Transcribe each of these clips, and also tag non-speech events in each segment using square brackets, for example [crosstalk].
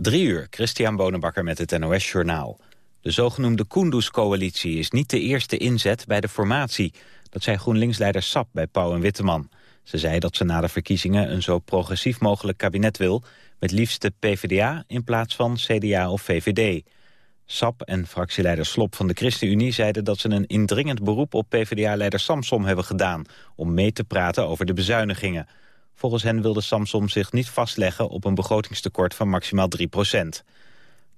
Drie uur, Christian Bonenbakker met het NOS Journaal. De zogenoemde Kunduz-coalitie is niet de eerste inzet bij de formatie. Dat zei GroenLinks-leider Sap bij Pauw en Witteman. Ze zei dat ze na de verkiezingen een zo progressief mogelijk kabinet wil... met liefst de PvdA in plaats van CDA of VVD. Sap en fractieleider Slop van de ChristenUnie zeiden dat ze een indringend beroep op PvdA-leider Samsom hebben gedaan... om mee te praten over de bezuinigingen... Volgens hen wilde Samsom zich niet vastleggen op een begrotingstekort van maximaal 3 procent.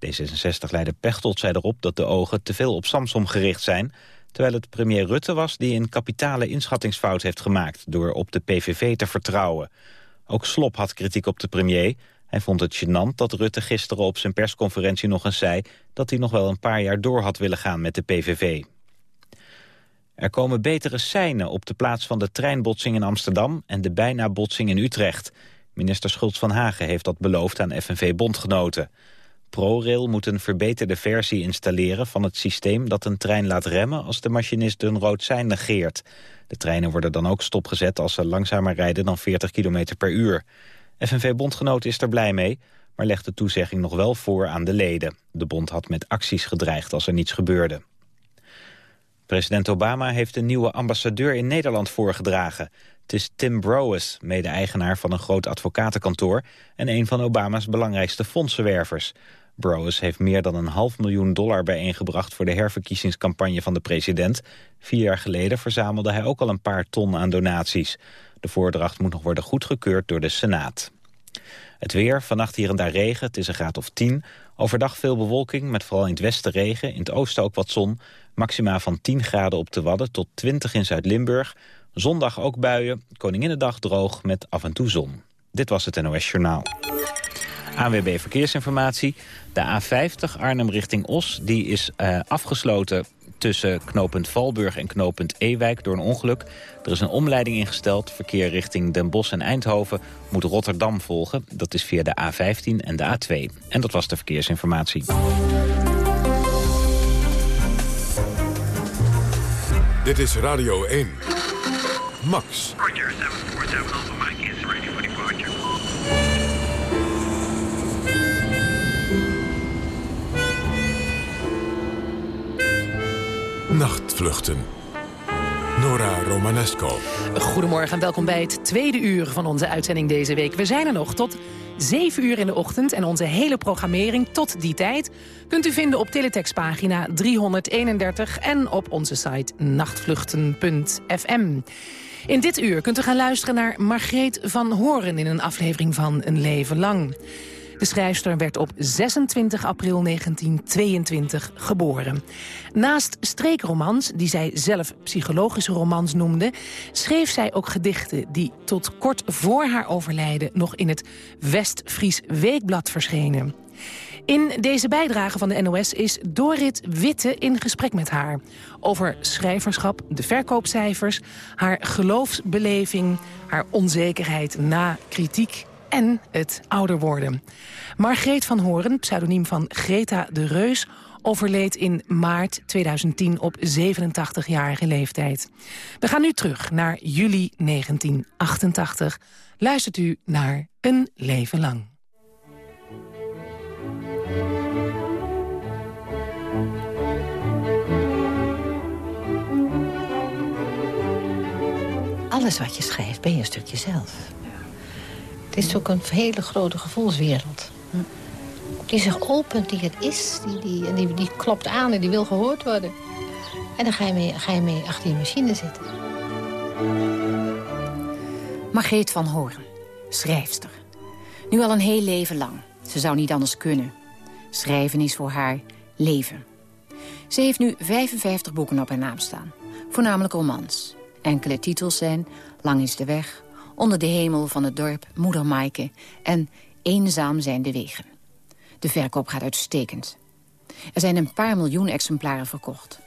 D66-leider Pechtold zei erop dat de ogen te veel op Samsom gericht zijn... terwijl het premier Rutte was die een kapitale inschattingsfout heeft gemaakt... door op de PVV te vertrouwen. Ook Slop had kritiek op de premier. Hij vond het gênant dat Rutte gisteren op zijn persconferentie nog eens zei... dat hij nog wel een paar jaar door had willen gaan met de PVV. Er komen betere seinen op de plaats van de treinbotsing in Amsterdam... en de bijna botsing in Utrecht. Minister Schultz van Hagen heeft dat beloofd aan FNV-bondgenoten. ProRail moet een verbeterde versie installeren van het systeem... dat een trein laat remmen als de machinist een rood sein negeert. De treinen worden dan ook stopgezet als ze langzamer rijden dan 40 km per uur. FNV-bondgenoten is er blij mee, maar legt de toezegging nog wel voor aan de leden. De bond had met acties gedreigd als er niets gebeurde. President Obama heeft een nieuwe ambassadeur in Nederland voorgedragen. Het is Tim Browes, mede-eigenaar van een groot advocatenkantoor... en een van Obama's belangrijkste fondsenwervers. Browes heeft meer dan een half miljoen dollar bijeengebracht... voor de herverkiezingscampagne van de president. Vier jaar geleden verzamelde hij ook al een paar ton aan donaties. De voordracht moet nog worden goedgekeurd door de Senaat. Het weer, vannacht hier en daar regen, het is een graad of 10. Overdag veel bewolking, met vooral in het westen regen. In het oosten ook wat zon. Maxima van 10 graden op de Wadden tot 20 in Zuid-Limburg. Zondag ook buien, Koninginnedag droog met af en toe zon. Dit was het NOS Journaal. ANWB Verkeersinformatie. De A50 Arnhem richting Os die is uh, afgesloten tussen knooppunt Valburg en knooppunt Ewijk door een ongeluk. Er is een omleiding ingesteld. Verkeer richting Den Bosch en Eindhoven moet Rotterdam volgen. Dat is via de A15 en de A2. En dat was de verkeersinformatie. Dit is Radio 1. Max. Roger, 747 Alpha Mike is ready for departure. Nachtvluchten. Nora Romanesco. Goedemorgen en welkom bij het tweede uur van onze uitzending deze week. We zijn er nog tot 7 uur in de ochtend en onze hele programmering tot die tijd... kunt u vinden op teletextpagina 331 en op onze site nachtvluchten.fm. In dit uur kunt u gaan luisteren naar Margreet van Horen... in een aflevering van Een Leven Lang. De schrijfster werd op 26 april 1922 geboren. Naast streekromans, die zij zelf psychologische romans noemde... schreef zij ook gedichten die tot kort voor haar overlijden... nog in het West-Fries Weekblad verschenen. In deze bijdrage van de NOS is Dorit Witte in gesprek met haar. Over schrijverschap, de verkoopcijfers, haar geloofsbeleving... haar onzekerheid na kritiek en het ouder worden. Margreet van Horen, pseudoniem van Greta de Reus overleed in maart 2010 op 87-jarige leeftijd. We gaan nu terug naar juli 1988. Luistert u naar Een Leven Lang. Alles wat je schrijft ben je een stukje zelf. Het is ook een hele grote gevoelswereld. Die zich opent, die het is, die, die, die, die klopt aan en die wil gehoord worden. En dan ga je mee, ga je mee achter je machine zitten. Margreet van Horen, schrijfster. Nu al een heel leven lang. Ze zou niet anders kunnen. Schrijven is voor haar leven. Ze heeft nu 55 boeken op haar naam staan. Voornamelijk romans. Enkele titels zijn Lang is de weg, Onder de hemel van het dorp, Moeder Maaike en Eenzaam zijn de wegen. De verkoop gaat uitstekend. Er zijn een paar miljoen exemplaren verkocht.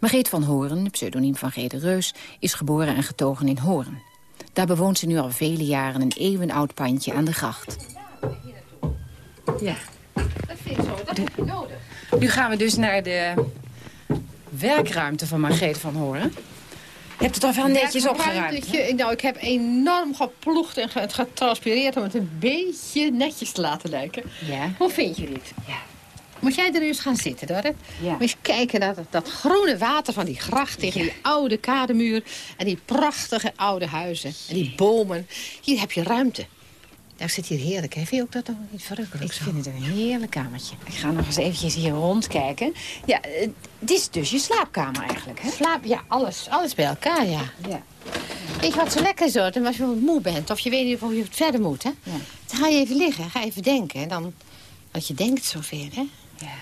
Margreet van Horen, pseudoniem van Gede Reus, is geboren en getogen in Horen. Daar bewoont ze nu al vele jaren een eeuwenoud pandje aan de gracht. Ja. Dat vind ik zo, dat is nodig. Nu gaan we dus naar de werkruimte van Margreet van Horen. Je hebt het toch wel netjes opgeruimd. ruimtetje. Ik, nou, ik heb enorm geploegd en ge- getranspireerd om het een beetje netjes te laten lijken. Ja. Hoe vind je dit? Ja. Moet jij er eens gaan zitten, Dorrit? Ja. Moet je kijken naar dat, dat groene water van die gracht tegen die oude kademuur. En die prachtige oude huizen. En die bomen. Hier heb je ruimte. Daar zit hier heerlijk. Hè? Vind je ook dat dan niet verrukkelijk Ik zo? vind het een heerlijk kamertje. Ik ga nog eens eventjes hier rondkijken. Ja, het is dus je slaapkamer eigenlijk, hè? Slaap, ja, alles, alles bij elkaar, ja. Ja. Weet je wat zo lekker is, hoor? Als je moe bent of je weet niet of je verder moet, hè? Ja. Dan ga je even liggen, ga even denken. En dan, want je denkt zoveel, hè? ja.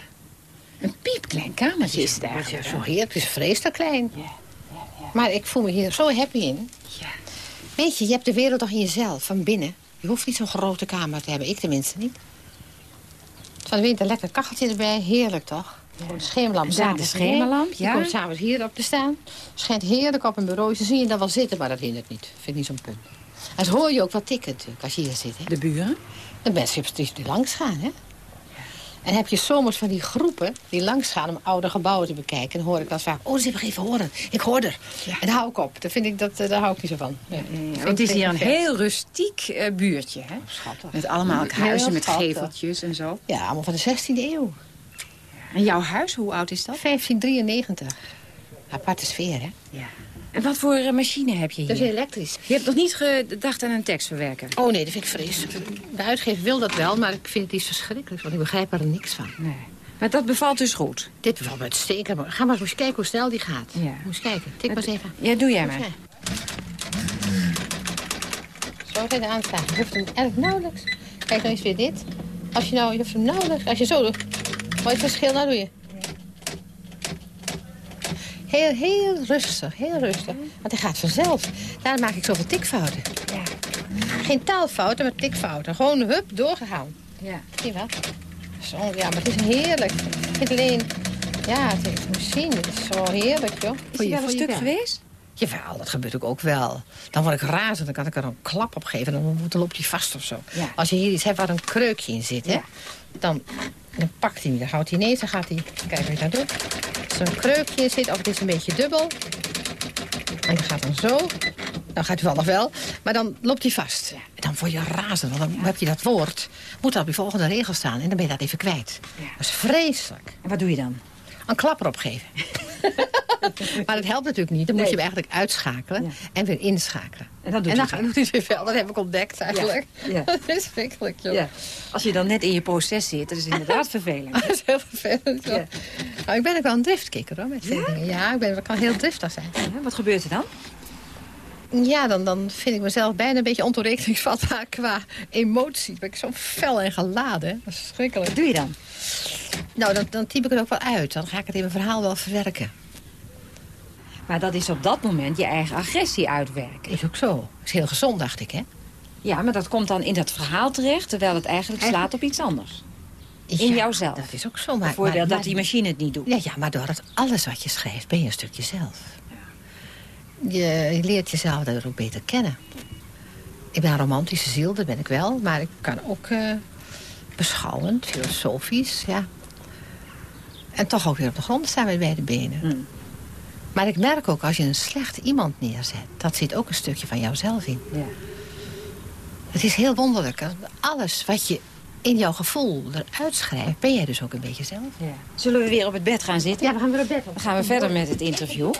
Een piepklein kamertje is het Ja, eigenlijk. zo heerlijk, het is vreselijk klein. Ja, ja, ja. Maar ik voel me hier zo happy in. Ja. Weet je, je hebt de wereld toch in jezelf, van binnen. Je hoeft niet zo'n grote kamer te hebben, ik tenminste niet. Van de winter lekker kacheltje erbij, heerlijk toch? Gewoon de schemerlamp. Daar de schemerlamp. Die ja. komt s'avonds hierop te staan. Schijnt heerlijk op een bureau. Ze zie je dan wel zitten, maar dat hindert niet. Vind ik niet zo'n punt. En hoor je ook wat tikken natuurlijk, als je hier zit. Hè? De buren? De mensen die langs gaan, hè? En heb je zomers van die groepen die langs gaan om oude gebouwen te bekijken. Dan hoor ik dan vaak, oh, ze hebben even horen. Ik hoor er. En daar hou ik op. Daar, vind ik dat, eh, daar hou ik niet zo van. Nee. Ja, het is hier een heel rustiek eh, buurtje, hè? Schattig. Met allemaal huizen met geveltjes en zo. Ja, allemaal van de 16e eeuw. En jouw huis, hoe oud is dat? 1593. Aparte sfeer, hè? Ja. En wat voor eh, machine heb je Dat is hier? elektrisch. Je hebt nog niet gedacht aan een tekstverwerker? Oh nee, dat vind ik vreselijk. De uitgever wil dat wel, maar ik vind het iets verschrikkelijks. Want ik begrijp er niks van. Nee. Maar dat bevalt dus goed? Dit bevalt me uitstekend. Ga maar eens kijken hoe snel die gaat. Ja. Moet eens kijken. Tik maar eens even. Ja, doe jij maar. Zo zijn de aanvragen. Je hoeft hem eigenlijk nauwelijks. Kijk nou eens weer dit. Als je nou, je hoeft hem nauwelijks. Als je zo doet. Het verschil? Nou doe je. Heel, heel rustig, heel rustig. Want hij gaat vanzelf. Daarom maak ik zoveel tikfouten. Ja. Geen taalfouten, maar tikfouten. Gewoon hup, doorgegaan. ja. Zie je wel? Zo, ja, maar het is heerlijk. Niet alleen... Ja, het is machine. Het is zo heerlijk, joh. Is hij wel een stuk geweest? Jawel, dat gebeurt ook, ook wel. Dan word ik razend, dan kan ik er een klap op geven... en dan, dan loopt hij vast of zo. Ja. Als je hier iets hebt waar een kreukje in zit, hè, dan, dan pakt hij hem. Dan houdt hij ineens, dan gaat hij... Kijk wat je dan doet. Als er een kreukje in zit, of het is een beetje dubbel... en dan gaat dan zo... Dan gaat hij wel nog wel, maar dan loopt hij vast. En dan word je razend, want dan heb je dat woord... moet dat op je volgende regel staan en dan ben je dat even kwijt. Ja. Dat is vreselijk. En wat doe je dan? Een klap erop geven. [laughs] [laughs] maar dat helpt natuurlijk niet. Dan moet Nee. je hem eigenlijk uitschakelen Ja. en weer inschakelen. En dat doet en dan hij gaat het weer veel. Dat heb ik ontdekt eigenlijk. Ja. [laughs] Dat is verschrikkelijk, joh. Ja. Als je dan net in je proces zit, dat is inderdaad [laughs] vervelend. Dat is heel vervelend. Nou, ik ben ook wel een driftkikker hoor, met veel dingen. Ja, ik, ben, ik kan heel driftig zijn. Wat gebeurt er dan? Ja, dan, dan vind ik mezelf bijna een beetje ontoerekeningsvatbaar qua emotie. Dan ben ik zo fel en geladen. Dat is verschrikkelijk. Wat doe je dan? Nou, dan, dan typ ik het ook wel uit. Dan ga ik het in mijn verhaal wel verwerken. Maar dat is op dat moment je eigen agressie uitwerken. Is ook zo. Is heel gezond, dacht ik, hè? Ja, maar dat komt dan in dat verhaal terecht... terwijl het eigenlijk slaat op iets anders. In Ja, jouzelf. Dat is ook zo. Maar, Bijvoorbeeld maar- dat die machine het niet doet. Ja, ja, maar door het alles wat je schrijft ben je een stukje zelf. Je, je leert jezelf daardoor ook beter kennen. Ik ben een romantische ziel, dat ben ik wel. Maar ik kan ook eh, beschouwend, filosofisch, ja. En toch ook weer op de grond staan met beide benen. Hmm. Maar ik merk ook, als je een slecht iemand neerzet... dat zit ook een stukje van jouzelf in. Ja. Het is heel wonderlijk. Alles wat je in jouw gevoel eruit schrijft... ben jij dus ook een beetje zelf. Ja. Zullen we weer op het bed gaan zitten? we gaan weer op bed. Dan gaan we verder met het interview.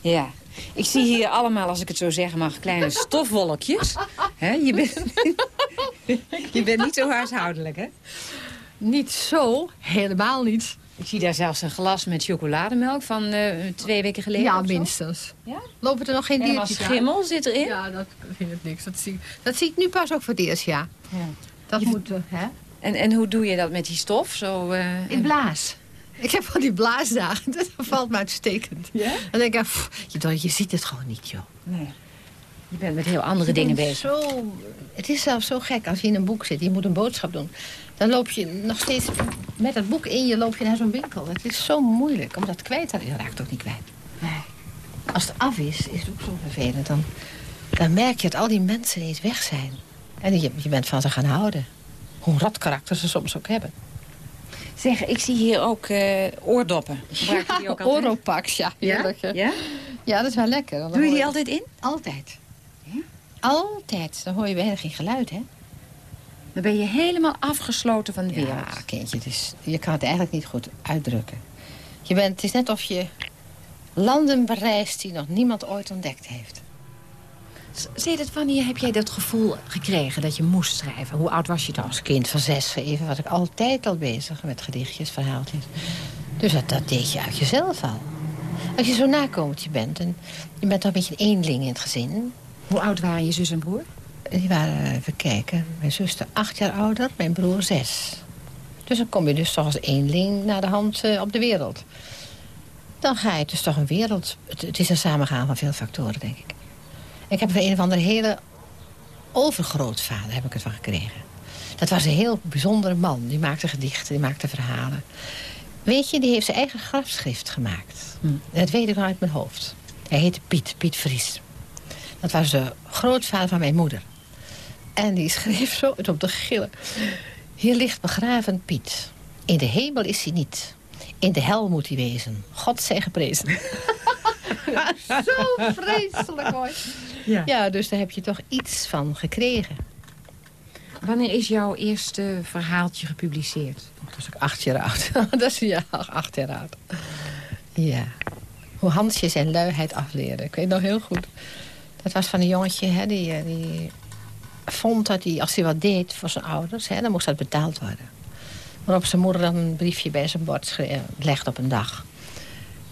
Ja. Ik zie hier allemaal, als ik het zo zeggen mag, kleine stofwolkjes. Je, bent, [laughs] je bent niet zo huishoudelijk, hè? Niet zo, helemaal niet. Ik zie daar zelfs een glas met chocolademelk van eh, twee weken geleden. Ja, minstens. Ja? Lopen er nog geen diertjes schimmel zit erin. aan? Ja, dat vind ik niks. Dat zie, dat zie ik nu pas ook voor het eerst, ja. Ja. Dat moet, eh, hè? En, en hoe doe je dat met die stof? Zo, eh, In blaas. Ik heb van die blaasdagen. [laughs] Dat valt me uitstekend. Ja? Dan denk ik, pff, je, je ziet het gewoon niet, joh. Nee. Je bent met heel andere Je dingen bezig. Zo, het is zelfs zo gek als je in een boek zit. Je moet een boodschap doen. Dan loop je nog steeds met het boek in je loop je naar zo'n winkel. Het is zo moeilijk om dat kwijt te raken. Je raakt ook niet kwijt. Nee. Als het af is, is het ook zo vervelend. Dan, dan merk je dat al die mensen ineens weg zijn. En je, je bent van ze gaan houden. Hoe rot karakter ze soms ook hebben. Zeg, ik zie hier ook eh, oordoppen. Gebruik je die ook altijd? Oropax, ja. Ja? Ja, dat is wel lekker. Doe je die altijd in? Altijd. Altijd. Dan hoor je bijna geen geluid, hè? Dan ben je helemaal afgesloten van de wereld. Ja, kindje, is, je kan het eigenlijk niet goed uitdrukken. Je bent, het is net of je landen bereist die nog niemand ooit ontdekt heeft. Zeg het, wanneer heb jij dat gevoel gekregen dat je moest schrijven? Hoe oud was je dan? Als kind van zes, zeven was ik altijd al bezig met gedichtjes, verhaaltjes. Dus dat, dat deed je uit jezelf al. Als je zo nakomertje bent en je bent dan een beetje een eenling in het gezin... Hoe oud waren je zus en broer? Die waren, even kijken, mijn zuster acht jaar ouder, mijn broer zes. Dus dan kom je dus toch als eenling naar de hand eh, op de wereld. Dan ga je het dus toch een wereld... Het, het is een samengaan van veel factoren, denk ik. Ik heb van een of andere hele overgrootvader heb ik het van gekregen. Dat was een heel bijzondere man. Die maakte gedichten, die maakte verhalen. Weet je, die heeft zijn eigen grafschrift gemaakt. Dat weet ik uit mijn hoofd. Hij heette Piet, Piet Vries. Dat was de grootvader van mijn moeder. En die schreef zo het op de gillen. Hier ligt begraven Piet. In de hemel is hij niet. In de hel moet hij wezen. God zij geprezen. [laughs] zo vreselijk hoor. Ja. Ja, dus daar heb je toch iets van gekregen. Wanneer is jouw eerste verhaaltje gepubliceerd? Toen was ik acht jaar oud. [laughs] dat is ja, acht jaar oud. Ja. Hoe Hansje zijn luiheid afleerde. Ik weet nog heel goed. Dat was van een jongetje, hè, die, eh, die vond dat hij, als hij wat deed voor zijn ouders... Hè, dan moest dat betaald worden. Waarop zijn moeder dan een briefje bij zijn bord schreef, legt op een dag.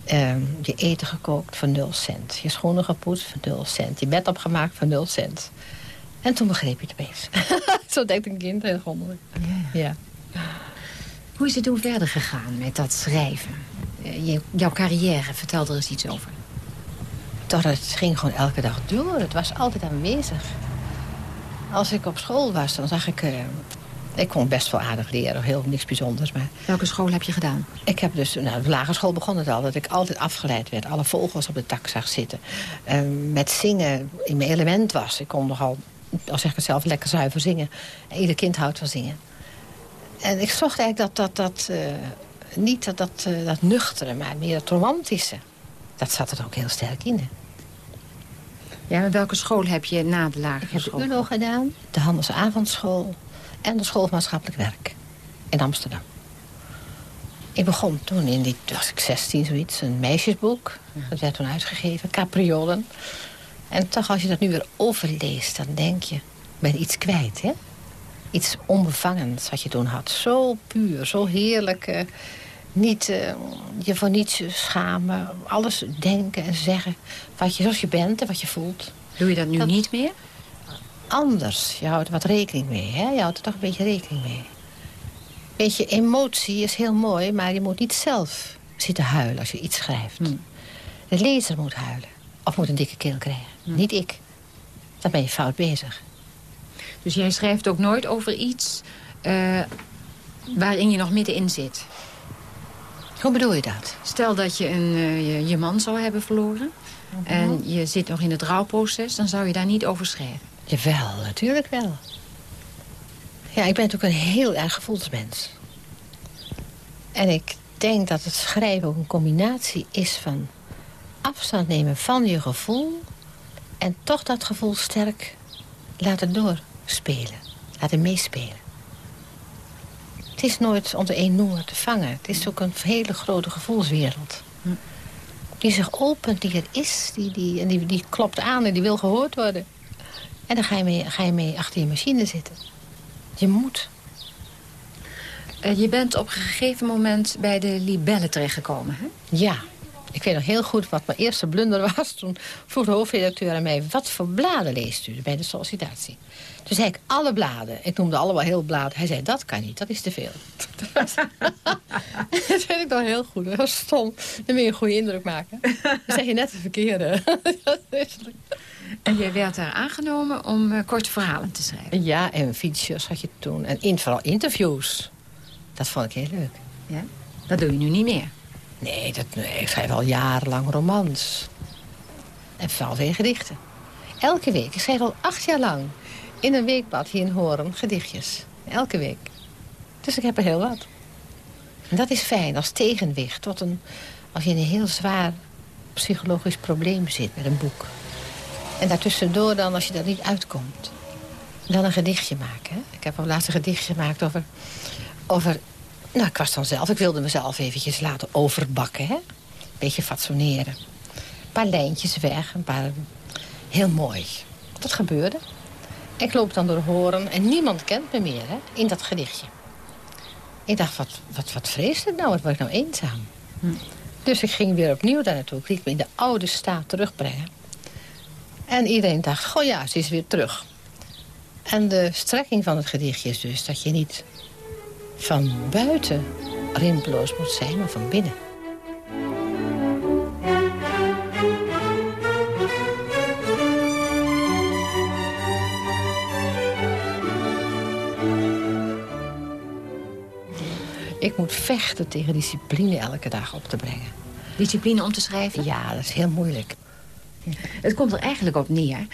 Ehm, je eten gekookt voor nul cent. Je schoenen gepoetst voor nul cent. Je bed opgemaakt voor nul cent. En toen begreep je het opeens. [laughs] Zo denkt een kind heel wonderlijk. Ja. Hoe is het toen verder gegaan met dat schrijven? Eh, je- jouw carrière, vertel er eens iets over. Toch, het ging gewoon elke dag door. Het was altijd aanwezig. Als ik op school was, dan zag ik... eh, ik kon best wel aardig leren, heel niks bijzonders. Maar Welke school heb je gedaan? ik heb dus... Nou, de lagere school begon het al, dat ik altijd afgeleid werd. Alle vogels op de tak zag zitten. Eh, met zingen in mijn element was. Ik kon nogal, al zeg ik het zelf, lekker zuiver zingen. En ieder kind houdt van zingen. En ik zocht eigenlijk dat... dat, dat eh, niet dat, dat, eh, dat nuchtere, maar meer het romantische. Dat zat er ook heel sterk in, hè. Ja, maar welke school heb je na de lagere Ik heb de school? ULO gedaan, de Handelsavondschool en de School van Maatschappelijk Werk in Amsterdam. Ik begon toen in die, toen was ik 16 zoiets, een meisjesboek. Dat werd toen uitgegeven, Capriolen. En toch als je dat nu weer overleest, dan denk je, ben iets kwijt, hè? Iets onbevangens wat je toen had. Zo puur, zo heerlijk. eh, niet eh, je voor niets schamen. Alles denken en zeggen wat je, zoals je bent en wat je voelt Doe je dat nu Dat- niet meer? anders. Je houdt er wat rekening mee. Hè? Je houdt er toch een beetje rekening mee. Weet je, emotie is heel mooi, maar je moet niet zelf zitten huilen als je iets schrijft. De lezer moet huilen. Of moet een dikke keel krijgen. Niet ik. Dan ben je fout bezig. Dus jij schrijft ook nooit over iets eh, waarin je nog middenin zit. Hoe bedoel je dat? Stel dat je een, eh, je, je man zou hebben verloren... en je zit nog in het rouwproces... dan zou je daar niet over schrijven. Jawel, natuurlijk wel. Ja, ik ben natuurlijk een heel erg gevoelsmens. En ik denk dat het schrijven ook een combinatie is van afstand nemen van je gevoel... en toch dat gevoel sterk laten doorspelen, laten meespelen. Het is nooit onder één noemer te vangen. Het is ook een hele grote gevoelswereld. Die zich opent, die er is, die, die, en die, die klopt aan en die wil gehoord worden. En dan ga je, mee, ga je mee achter je machine zitten. Je moet. Eh, je bent op een gegeven moment bij de libellen terechtgekomen, hè? Ja. Ik weet nog heel goed wat mijn eerste blunder [laughs] was. Toen vroeg de hoofdredacteur aan mij... wat voor bladen leest u bij de sollicitatie? Toen zei ik alle bladen. Ik noemde allemaal heel bladen. Hij zei, dat kan niet, dat is te veel. [laughs] dat weet ik nog heel goed. Dat was stom. Dan wil je een goede indruk maken. Dan zeg je net het verkeerde. Is- En jij werd daar aangenomen om eh, korte verhalen te schrijven. ja, en features had je toen. En in, vooral interviews. Dat vond ik heel leuk. Ja? Dat doe je nu niet meer. Nee, dat, nee, ik schrijf al jarenlang romans. En vooral weer gedichten. Elke week. Ik schrijf al acht jaar lang in een weekblad hier in Horen gedichtjes. Elke week. Dus ik heb er heel wat. En dat is fijn als tegenwicht tot een... als je in een heel zwaar psychologisch probleem zit met een boek. En daartussendoor dan, als je er niet uitkomt... dan een gedichtje maken. Hè? Ik heb al laatst een gedichtje gemaakt over... over nou, ik was dan zelf, ik wilde mezelf eventjes laten overbakken. Hè? Beetje fatsoeneren. Een paar lijntjes weg, een paar... Heel mooi. Dat gebeurde. Ik loop dan door horen en niemand kent me meer hè, in dat gedichtje. Ik dacht, wat, wat, wat vreselijk nou, wat word ik nou eenzaam. Dus ik ging weer opnieuw daar naartoe. Ik liet me in de oude staat terugbrengen. En iedereen dacht, goh ja, ze is weer terug. En de strekking van het gedichtje is dus dat je niet van buiten rimpeloos moet zijn, maar van binnen. Ik moet vechten tegen discipline elke dag op te brengen. Discipline om te schrijven? Ja, dat is heel moeilijk. Het komt er eigenlijk op neer,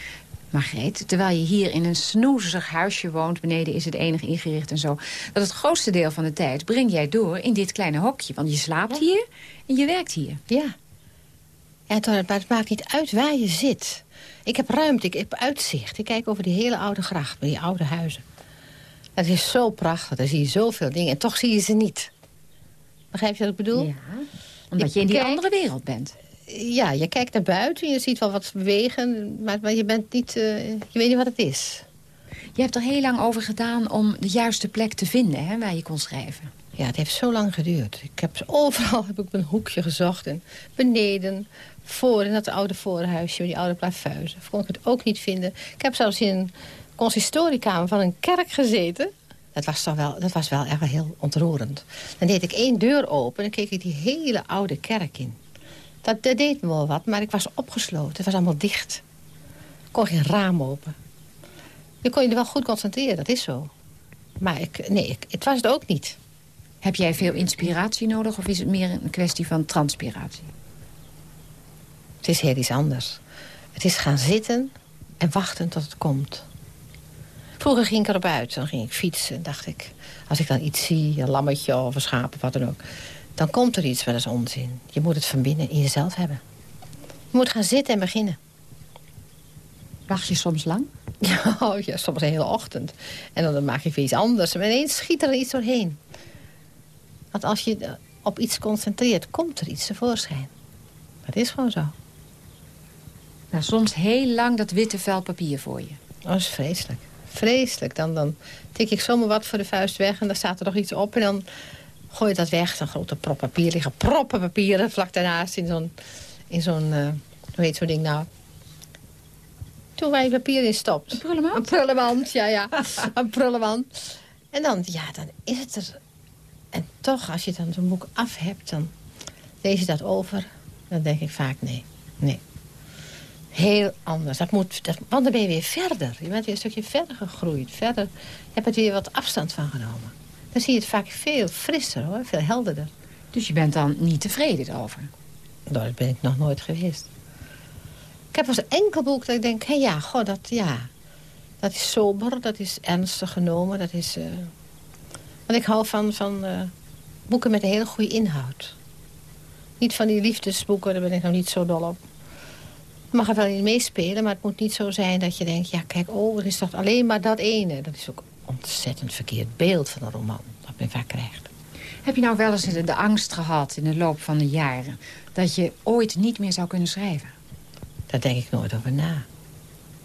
Margreet... terwijl je hier in een snoezig huisje woont... beneden is het enig ingericht en zo... dat het grootste deel van de tijd breng jij door in dit kleine hokje. Want je slaapt hier en je werkt hier. Ja. ja maar het maakt niet uit waar je zit. Ik heb ruimte, ik heb uitzicht. Ik kijk over die hele oude gracht, bij die oude huizen. Het is zo prachtig, daar zie je zoveel dingen. En toch zie je ze niet. Begrijp je wat ik bedoel? Ja, omdat je in die andere wereld bent. Ja, je kijkt naar buiten, je ziet wel wat bewegen... maar, maar je, bent niet, uh, je weet niet wat het is. Je hebt er heel lang over gedaan om de juiste plek te vinden hè, waar je kon schrijven. Ja, het heeft zo lang geduurd. Ik heb overal heb ik een hoekje gezocht. En beneden, voor in dat oude voorhuisje, met die oude plafuizen. Kon ik het ook niet vinden. Ik heb zelfs in een consistoriekamer van een kerk gezeten. Dat was, toch wel, dat was wel echt wel heel ontroerend. Dan deed ik één deur open en keek ik die hele oude kerk in. Dat, dat deed me wel wat, maar ik was opgesloten. Het was allemaal dicht. Ik kon geen raam open. Je kon je er wel goed concentreren, dat is zo. Maar ik, nee, ik, het was het ook niet. Heb jij veel inspiratie nodig of is het meer een kwestie van transpiratie? Het is heel iets anders. Het is gaan zitten en wachten tot het komt. Vroeger ging ik erop uit. Dan ging ik fietsen. dacht ik, als ik dan iets zie, een lammetje of een schaap of wat dan ook... dan komt er iets, maar dat is onzin. Je moet het van binnen in jezelf hebben. Je moet gaan zitten en beginnen. Wacht je soms lang? Ja, [laughs] oh ja soms een hele ochtend. En dan maak ik weer iets anders. En ineens schiet er iets doorheen. Want als je op iets concentreert, komt er iets tevoorschijn. Dat is gewoon zo. Nou, soms heel lang dat witte vel papier voor je. Oh, dat is vreselijk. Vreselijk. Dan, dan tik ik zomaar wat voor de vuist weg en dan staat er nog iets op. En dan gooi je dat weg. Een grote prop papier liggen. Proppen papieren vlak daarnaast in zo'n... In zo'n uh, hoe heet zo'n ding nou? Toen wij papier in stopt. Een prullenmand? Een prullenmand, ja, ja. een prullenmand. En dan, ja, dan is het er... En toch, als je dan zo'n boek af hebt, dan lees je dat over. Dan denk ik vaak, nee, nee. Heel anders. Dat moet, dat, want dan ben je weer verder. Je bent weer een stukje verder gegroeid. Verder, je hebt er weer wat afstand van genomen. Dan zie je het vaak veel frisser, hoor. Veel helderder. Dus je bent dan niet tevreden over? Nou, dat ben ik nog nooit geweest. Ik heb als enkel boek dat ik denk, hé ja, goh, dat, ja, dat is sober, dat is ernstig genomen, dat is... Uh... Want ik hou van, van uh, boeken met een hele goede inhoud. Niet van die liefdesboeken, daar ben ik nog niet zo dol op. Mag er wel in meespelen, maar het moet niet zo zijn dat je denkt... ja, kijk, oh, er is toch alleen maar dat ene. Dat is ook een ontzettend verkeerd beeld van een roman, dat men vaak krijgt. Heb je nou wel eens de angst gehad in de loop van de jaren... dat je ooit niet meer zou kunnen schrijven? Daar denk ik nooit over na.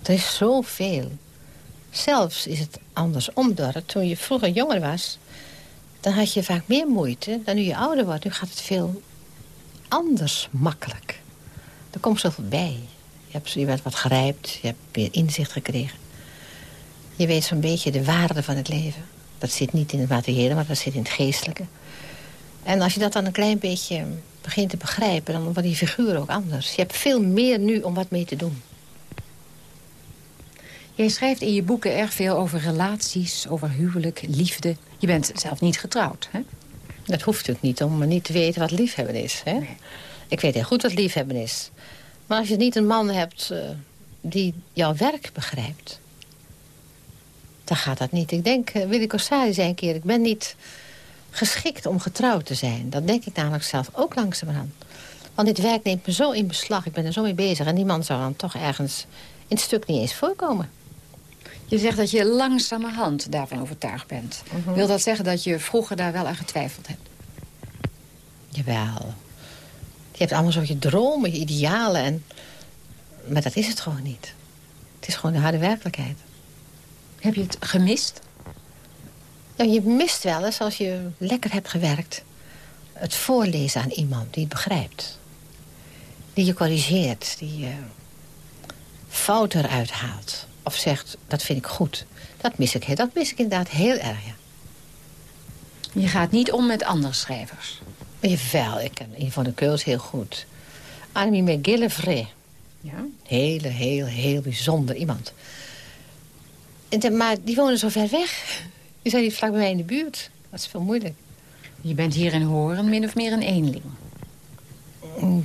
Er is zoveel. Zelfs is het andersom, Dorrit. Toen je vroeger jonger was... dan had je vaak meer moeite dan nu je ouder wordt. Nu gaat het veel anders makkelijk. Er komt zoveel bij. Je, hebt, je bent wat gerijpt, je hebt meer inzicht gekregen. Je weet zo'n beetje de waarde van het leven. Dat zit niet in het materiële, maar dat zit in het geestelijke. En als je dat dan een klein beetje begint te begrijpen... dan worden die figuren ook anders. Je hebt veel meer nu om wat mee te doen. Jij schrijft in je boeken erg veel over relaties, over huwelijk, liefde. Je bent zelf niet getrouwd, hè? Dat hoeft natuurlijk niet om niet te weten wat liefhebben is. Hè? Nee. Ik weet heel goed wat liefhebben is. Maar als je niet een man hebt uh, die jouw werk begrijpt... dan gaat dat niet. Ik denk, uh, Willy Corsari zei een keer... ik ben niet geschikt om getrouwd te zijn. Dat denk ik namelijk zelf ook langzamerhand. Want dit werk neemt me zo in beslag. Ik ben er zo mee bezig. En die man zou dan toch ergens in het stuk niet eens voorkomen. Je zegt dat je langzamerhand daarvan overtuigd bent. Mhm. Wil dat zeggen dat je vroeger daar wel aan getwijfeld hebt? Jawel. Je hebt allemaal zo je dromen, je idealen. En... Maar dat is het gewoon niet. Het is gewoon de harde werkelijkheid. Heb je het gemist? Ja, je mist wel eens, als je lekker hebt gewerkt... het voorlezen aan iemand die het begrijpt. Die je corrigeert, die je fouten eruit haalt. Of zegt, dat vind ik goed. Dat mis ik, dat mis ik inderdaad heel erg, ja. Je gaat niet om met andere schrijvers. Jawel, ik ken Yvonne Keuls heel goed. Annemie McGillivray. Ja? Hele, heel, heel bijzonder iemand. En de- maar die wonen zo ver weg. Die zijn niet vlak bij mij in de buurt. Dat is veel moeilijk. Je bent hier in Horen min of meer een eenling.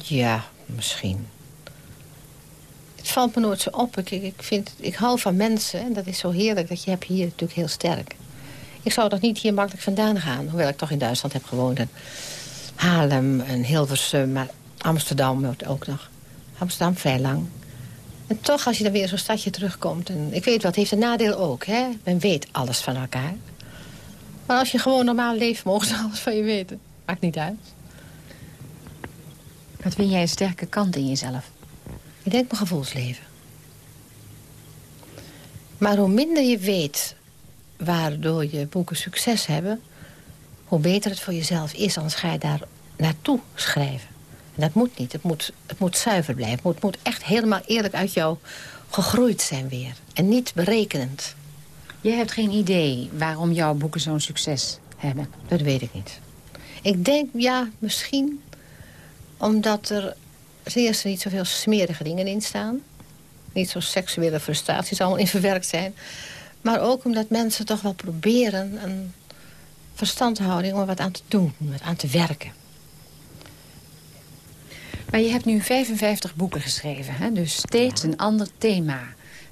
Ja, misschien. Het valt me nooit zo op. Ik, ik, ik vind, ik hou van mensen en dat is zo heerlijk. Dat je hebt hier natuurlijk heel sterk. Ik zou toch niet hier makkelijk vandaan gaan. Hoewel ik toch in Duitsland heb gewoond. En Haarlem en Hilversum, maar Amsterdam ook nog. Amsterdam vrij lang. En toch, als je dan weer zo'n stadje terugkomt... en ik weet wat, heeft een nadeel ook, hè. Men weet alles van elkaar. Maar als je gewoon normaal leeft, mogen ze [laughs] alles van je weten. Maakt niet uit. Wat vind jij een sterke kant in jezelf? Ik denk mijn gevoelsleven. Maar hoe minder je weet waardoor je boeken succes hebben... hoe beter het voor jezelf is, anders ga je daar naartoe schrijven. En dat moet niet. Het moet, het moet zuiver blijven. Het moet, het moet echt helemaal eerlijk uit jou gegroeid zijn weer. En niet berekenend. Je hebt geen idee waarom jouw boeken zo'n succes hebben. Dat weet ik niet. Ik denk, ja, misschien omdat er ten eerste niet zoveel smerige dingen in staan. Niet zo seksuele frustraties allemaal in verwerkt zijn. Maar ook omdat mensen toch wel proberen een verstandhouding om er wat aan te doen, wat aan te werken. Maar je hebt nu 55 boeken geschreven, hè? dus steeds een ander thema.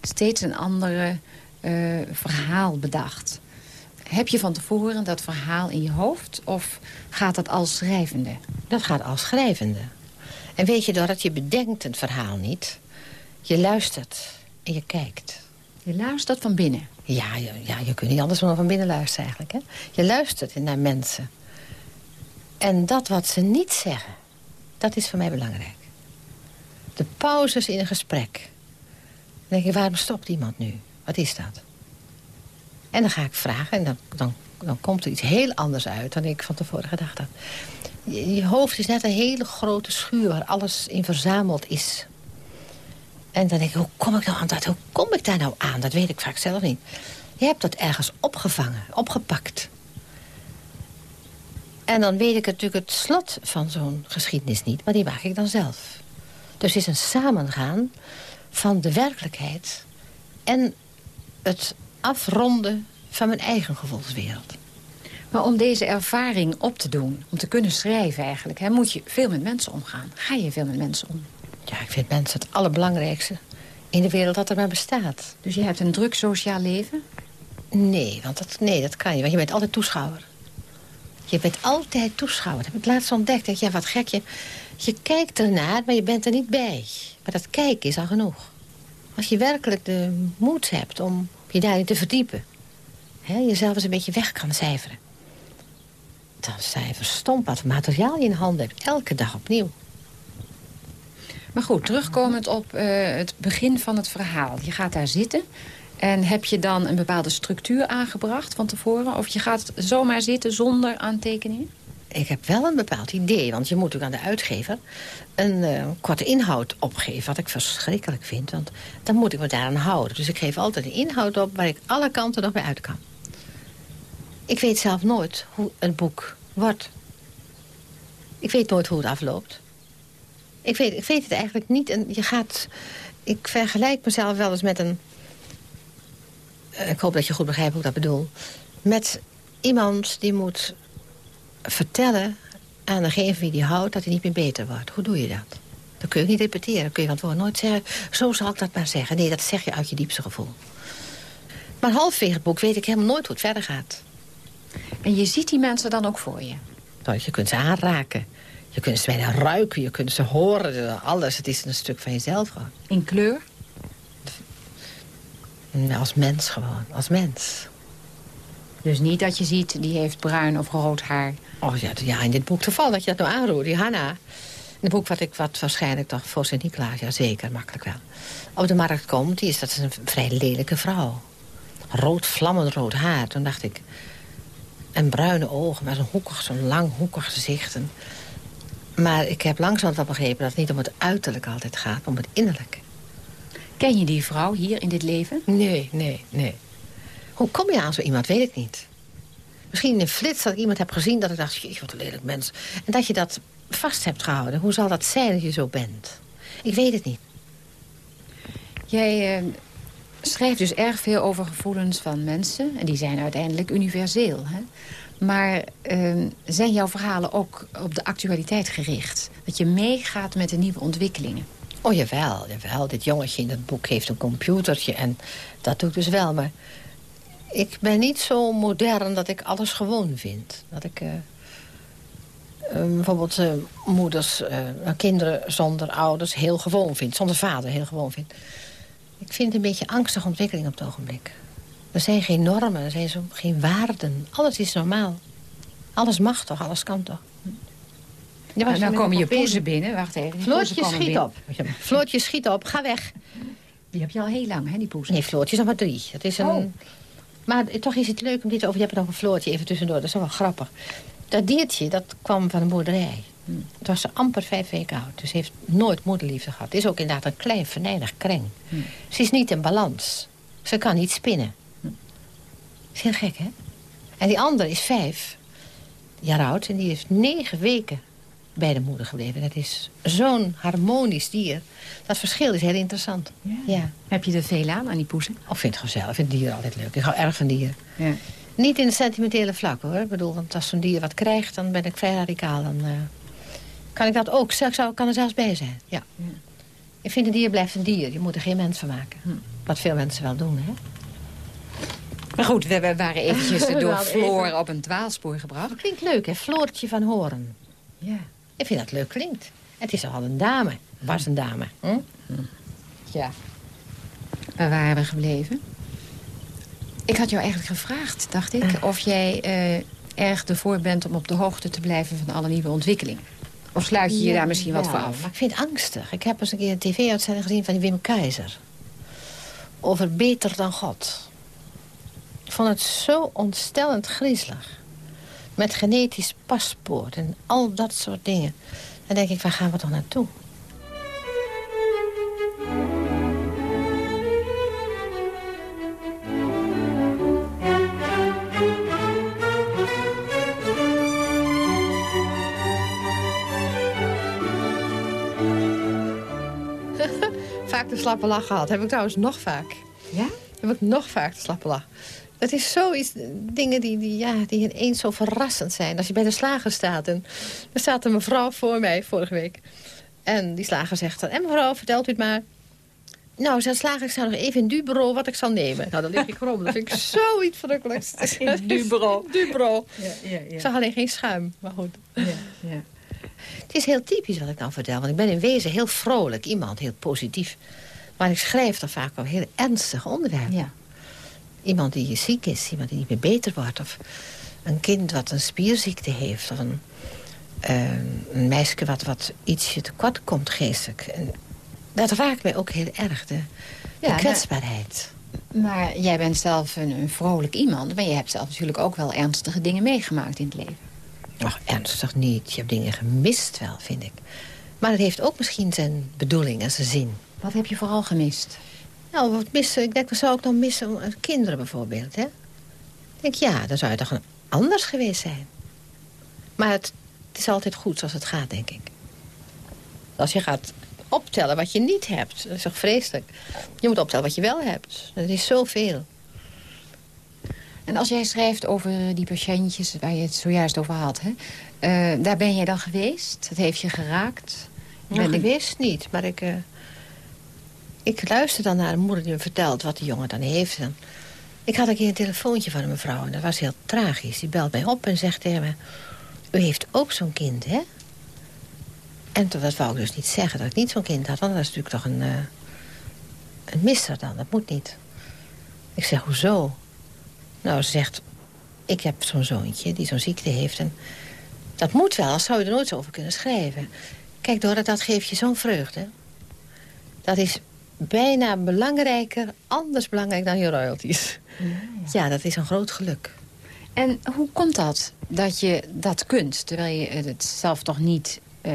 Steeds een andere eh, verhaal bedacht. Heb je van tevoren dat verhaal in je hoofd of gaat dat als schrijvende? Dat gaat als schrijvende. En weet je, doordat je bedenkt het verhaal niet... je luistert en je kijkt. Je luistert van binnen. Ja, je, ja, je kunt niet anders dan van binnen luisteren eigenlijk. Hè? Je luistert naar mensen. En dat wat ze niet zeggen, dat is voor mij belangrijk. De pauzes in een gesprek. Dan denk je, waarom stopt iemand nu? Wat is dat? En dan ga ik vragen en dan, dan, dan komt er iets heel anders uit... dan ik van tevoren gedacht had. Je, je hoofd is net een hele grote schuur waar alles in verzameld is. En dan denk ik, hoe kom ik nou aan dat? Hoe kom ik daar nou aan? Dat weet ik vaak zelf niet. Je hebt dat ergens opgevangen, opgepakt. En dan weet ik natuurlijk het slot van zo'n geschiedenis niet, maar die maak ik dan zelf. Dus het is een samengaan van de werkelijkheid en het afronden van mijn eigen gevoelswereld. Maar om deze ervaring op te doen, om te kunnen schrijven eigenlijk... Hè, moet je veel met mensen omgaan. Ga je veel met mensen om? Ja, ik vind mensen het allerbelangrijkste in de wereld dat er maar bestaat. Dus je hebt een druk sociaal leven? Nee, want dat, nee, dat kan je, want je bent altijd toeschouwer. Je bent altijd toeschouwer. Dat heb ik laatst ontdekt. Dat, ja, wat gek, je, je kijkt ernaar, maar je bent er niet bij. Maar dat kijken is al genoeg. Als je werkelijk de moed hebt om je daarin te verdiepen... Hè, jezelf eens een beetje weg kan cijferen... dan sta je verstomd wat materiaal je in handen hebt. Elke dag opnieuw. Maar goed, terugkomend op eh, het begin van het verhaal. Je gaat daar zitten en heb je dan een bepaalde structuur aangebracht van tevoren? Of je gaat zomaar zitten zonder aantekeningen? Ik heb wel een bepaald idee, want je moet ook aan de uitgever... een eh, korte inhoud opgeven, wat ik verschrikkelijk vind. Want dan moet ik me daaraan houden. Dus ik geef altijd een inhoud op waar ik alle kanten nog bij uit kan. Ik weet zelf nooit hoe een boek wordt. Ik weet nooit hoe het afloopt. Ik weet, ik weet het eigenlijk niet. En je gaat... Ik vergelijk mezelf wel eens met een... eh, Ik hoop dat je goed begrijpt hoe ik dat bedoel. Met iemand die moet vertellen aan degene wie die houdt... dat hij niet meer beter wordt. Hoe doe je dat? Dat kun je niet repeteren. Dat kun je van tevoren nooit zeggen. Zo zal ik dat maar zeggen. Nee, dat zeg je uit je diepste gevoel. Maar halfwege het boek weet ik helemaal nooit hoe het verder gaat. En je ziet die mensen dan ook voor je? Nou, je kunt ze aanraken. Je kunt ze bijna ruiken, je kunt ze horen, alles. Het is een stuk van jezelf gewoon. In kleur? Als mens gewoon, als mens. Dus niet dat je ziet, die heeft bruin of rood haar. Oh ja, ja in dit boek toevallig dat je dat nou aanroert, die Hanna. In het boek wat ik wat waarschijnlijk toch voor Sint-Nicolaas, ja zeker, makkelijk wel. Op de markt komt, die is, dat is een vrij lelijke vrouw. Rood, vlammend rood haar. Toen dacht ik, en bruine ogen, maar zo'n hoekig, zo'n lang hoekig gezicht. En- maar ik heb langzaam wel begrepen dat het niet om het uiterlijk altijd gaat, maar om het innerlijke. Ken je die vrouw hier in dit leven? Nee, nee, nee. Hoe kom je aan zo iemand, weet ik niet. Misschien in een flits dat ik iemand heb gezien dat ik dacht... jeetje, wat een lelijk mens. En dat je dat vast hebt gehouden. Hoe zal dat zijn dat je zo bent? Ik weet het niet. Jij eh, schrijft dus erg veel over gevoelens van mensen. En die zijn uiteindelijk universeel. Hè? Maar eh, zijn jouw verhalen ook op de actualiteit gericht? Dat je meegaat met de nieuwe ontwikkelingen? Oh, jawel, jawel. Dit jongetje in het boek heeft een computertje en dat doe ik dus wel. Maar ik ben niet zo modern dat ik alles gewoon vind. Dat ik eh, eh, bijvoorbeeld eh, moeders, eh, kinderen zonder ouders heel gewoon vind. Zonder vader heel gewoon vind. Ik vind het een beetje angstige ontwikkeling op het ogenblik. Er zijn geen normen, er zijn zo, geen waarden. Alles is normaal. Alles mag toch, alles kan toch. Ja, Nou, dan komen je poezen binnen. Wacht even. Floortje, schiet binnen. op. Floortje, schiet op. Ga weg. Die heb je al heel lang, hè, die poezen? Nee, Floortje is nog maar drie. Het is een... Oh. Maar toch is het leuk om dit over... Je hebt het over Floortje even tussendoor. Dat is wel grappig. Dat diertje, dat kwam van een boerderij. Het was amper vijf weken oud. Dus ze heeft nooit moederliefde gehad. Het is ook inderdaad een klein, venijnig kreng. Ze is niet in balans. Ze kan niet spinnen. Is heel gek, hè? En die andere is vijf jaar oud. En die is negen weken bij de moeder gebleven. Dat is zo'n harmonisch dier. Dat verschil is heel interessant. Ja. Heb je er veel aan, aan die poezen? Ik vind het gezellig. Ik vind dieren altijd leuk. Ik hou erg van dieren. Ja. Niet in het sentimentele vlak, hoor. Ik bedoel, want als zo'n dier wat krijgt, dan ben ik vrij radicaal. Dan eh, kan ik dat ook. Ik zou, kan er zelfs bij zijn, ja. Ik vind een dier blijft een dier. Je moet er geen mens van maken. Wat veel mensen wel doen, hè. Maar goed, we, waren eventjes [laughs] door Floor op een dwaalspoor gebracht. Dat klinkt leuk, hè. Floortje van Horen. Ja. Ik vind dat leuk klinkt. Het is al een dame. Was een dame. Hm? Ja. Waar waren we gebleven? Ik had jou eigenlijk gevraagd, dacht ik, of jij eh, erg ervoor bent om op de hoogte te blijven van alle nieuwe ontwikkelingen. Of sluit je je daar misschien wat voor af? Maar ik vind het angstig. Ik heb eens een keer een tv-uitzending gezien van die Wim Keizer. Over beter dan God. Ik vond het zo ontstellend griezelig. Met genetisch paspoort en al dat soort dingen. Dan denk ik, waar gaan we toch naartoe? [laughs] vaak de slappe lach gehad. Heb ik trouwens nog vaak. Ja? Heb ik nog vaak de slappe lach. Het is zoiets, dingen die, die, ja, die ineens zo verrassend zijn. Als je bij de slager staat en er staat een mevrouw voor mij vorige week. En die slager zegt dan, en mevrouw, vertelt u het maar. Nou, zei slager, ik sta nog even in bureau wat ik zal nemen. Nou, dan lig ik krom. [laughs] Dat vind ik zoiets verrukkelijks. [laughs] In het dubureau. Dubureau. Ja, ja, Ik zag alleen geen schuim, maar goed. ja, ja. Het is heel typisch wat ik dan vertel. Want ik ben in wezen heel vrolijk iemand, heel positief. Maar ik schrijf dan vaak over heel ernstige onderwerpen. ja. Iemand die ziek is, iemand die niet meer beter wordt. Of een kind wat een spierziekte heeft. Of een, eh, een meisje wat, wat ietsje tekort komt geestelijk. En dat raakt mij ook heel erg, de, Ja, kwetsbaarheid. Maar jij bent zelf een, een vrolijk iemand. Maar je hebt zelf natuurlijk ook wel ernstige dingen meegemaakt in het leven. Och, ernstig niet. Je hebt dingen gemist wel, vind ik. Maar het heeft ook misschien zijn bedoeling en zijn zin. Wat heb je vooral gemist? Nou, wat missen, ik denk, wat zou ik dan missen? eh, Kinderen bijvoorbeeld, hè? Ik denk, ja, dan zou het toch anders geweest zijn. Maar het, het is altijd goed zoals het gaat, denk ik. Als je gaat optellen wat je niet hebt, dat is toch vreselijk. Je moet optellen wat je wel hebt. Dat is zoveel. En als jij schrijft over die patiëntjes waar je het zojuist over had... Hè, eh, daar ben jij dan geweest? Dat heeft je geraakt? Nou, Ben ik- gewist niet, maar ik... eh, ik luister dan naar een moeder die me vertelt wat die jongen dan heeft. En ik had een keer een telefoontje van een mevrouw en dat was heel tragisch. Die belt mij op en zegt tegen me... U heeft ook zo'n kind, hè? En toen, dat wou ik dus niet zeggen, dat ik niet zo'n kind had. Want dat is natuurlijk toch een, uh, een misser dan. Dat moet niet. Ik zeg, hoezo? Nou, ze zegt, ik heb zo'n zoontje die zo'n ziekte heeft. En dat moet wel, anders zou je er nooit over kunnen schrijven. Kijk, Dora, dat geeft je zo'n vreugde. Dat is bijna belangrijker, anders belangrijk dan je royalties. Ja, ja. ja, dat is een groot geluk. En hoe komt dat, dat je dat kunt... terwijl je het zelf toch niet uh,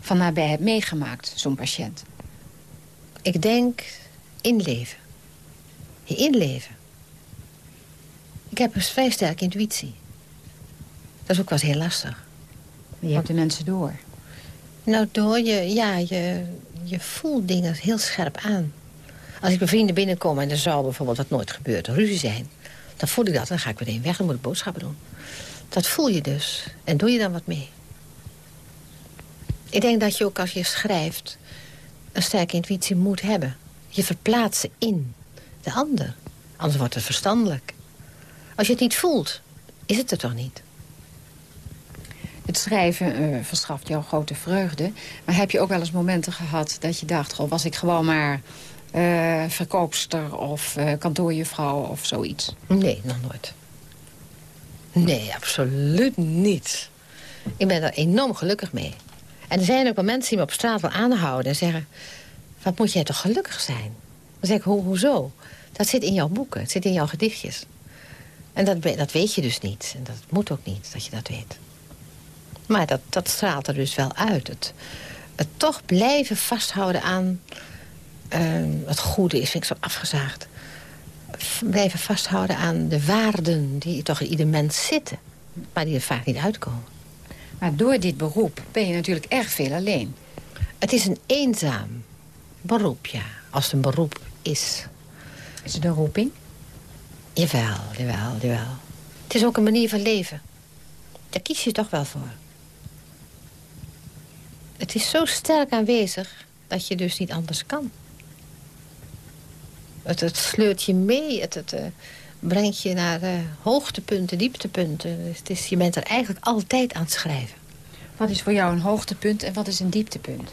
van nabij hebt meegemaakt, zo'n patiënt? Ik denk inleven. Je inleven. Ik heb een vrij sterke intuïtie. Dat is ook wel eens heel lastig. Je hebt de mensen door. Nou, door je, ja, je, je voelt dingen heel scherp aan. Als ik bij vrienden binnenkom en er zou bijvoorbeeld, wat nooit gebeurt, ruzie zijn... dan voel ik dat, dan ga ik meteen weg, dan moet ik boodschappen doen. Dat voel je dus. En doe je dan wat mee. Ik denk dat je ook als je schrijft... een sterke intuïtie moet hebben. Je verplaatsen in de ander. Anders wordt het verstandelijk. Als je het niet voelt, is het er toch niet? Het schrijven uh, verschaft jou grote vreugde. Maar heb je ook wel eens momenten gehad dat je dacht... Was ik gewoon maar uh, verkoopster of uh, kantoorjuffrouw of zoiets? Nee, nog nooit. Nee, absoluut niet. Ik ben er enorm gelukkig mee. En er zijn ook wel mensen die me op straat wel aanhouden en zeggen... wat moet jij toch gelukkig zijn? Dan zeg ik, Ho hoezo? Dat zit in jouw boeken, het zit in jouw gedichtjes. En dat, dat weet je dus niet. En dat moet ook niet, dat je dat weet. Maar dat, dat straalt er dus wel uit. Het, het toch blijven vasthouden aan... Uh, het goede is, vind ik zo afgezaagd. Blijven vasthouden aan de waarden die toch in ieder mens zitten. Maar die er vaak niet uitkomen. Maar door dit beroep ben je natuurlijk erg veel alleen. Het is een eenzaam beroep, ja. Als het een beroep is. Is het een roeping? Jawel, jawel, jawel. Het is ook een manier van leven. Daar kies je toch wel voor. Het is zo sterk aanwezig dat je dus niet anders kan. Het, het sleurt je mee, het, het uh, brengt je naar uh, hoogtepunten, dieptepunten. Dus het is, je bent er eigenlijk altijd aan het schrijven. Wat is voor jou een hoogtepunt en wat is een dieptepunt?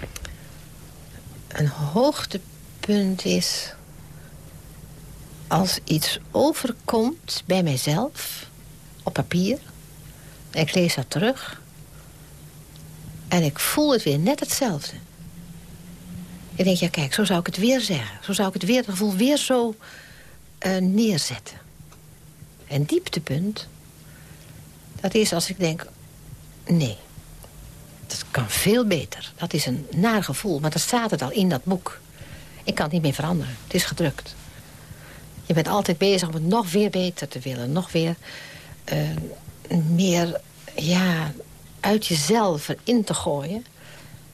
Een hoogtepunt is als iets overkomt bij mijzelf, op papier... en ik lees dat terug... en ik voel het weer net hetzelfde. Ik denk, ja kijk, zo zou ik het weer zeggen. Zo zou ik het, weer, het gevoel weer zo uh, neerzetten. En dieptepunt, dat is als ik denk... nee, dat kan veel beter. Dat is een naar gevoel, maar dat staat het al in dat boek. Ik kan het niet meer veranderen. Het is gedrukt. Je bent altijd bezig om het nog weer beter te willen. Nog weer uh, meer ja, uit jezelf erin te gooien.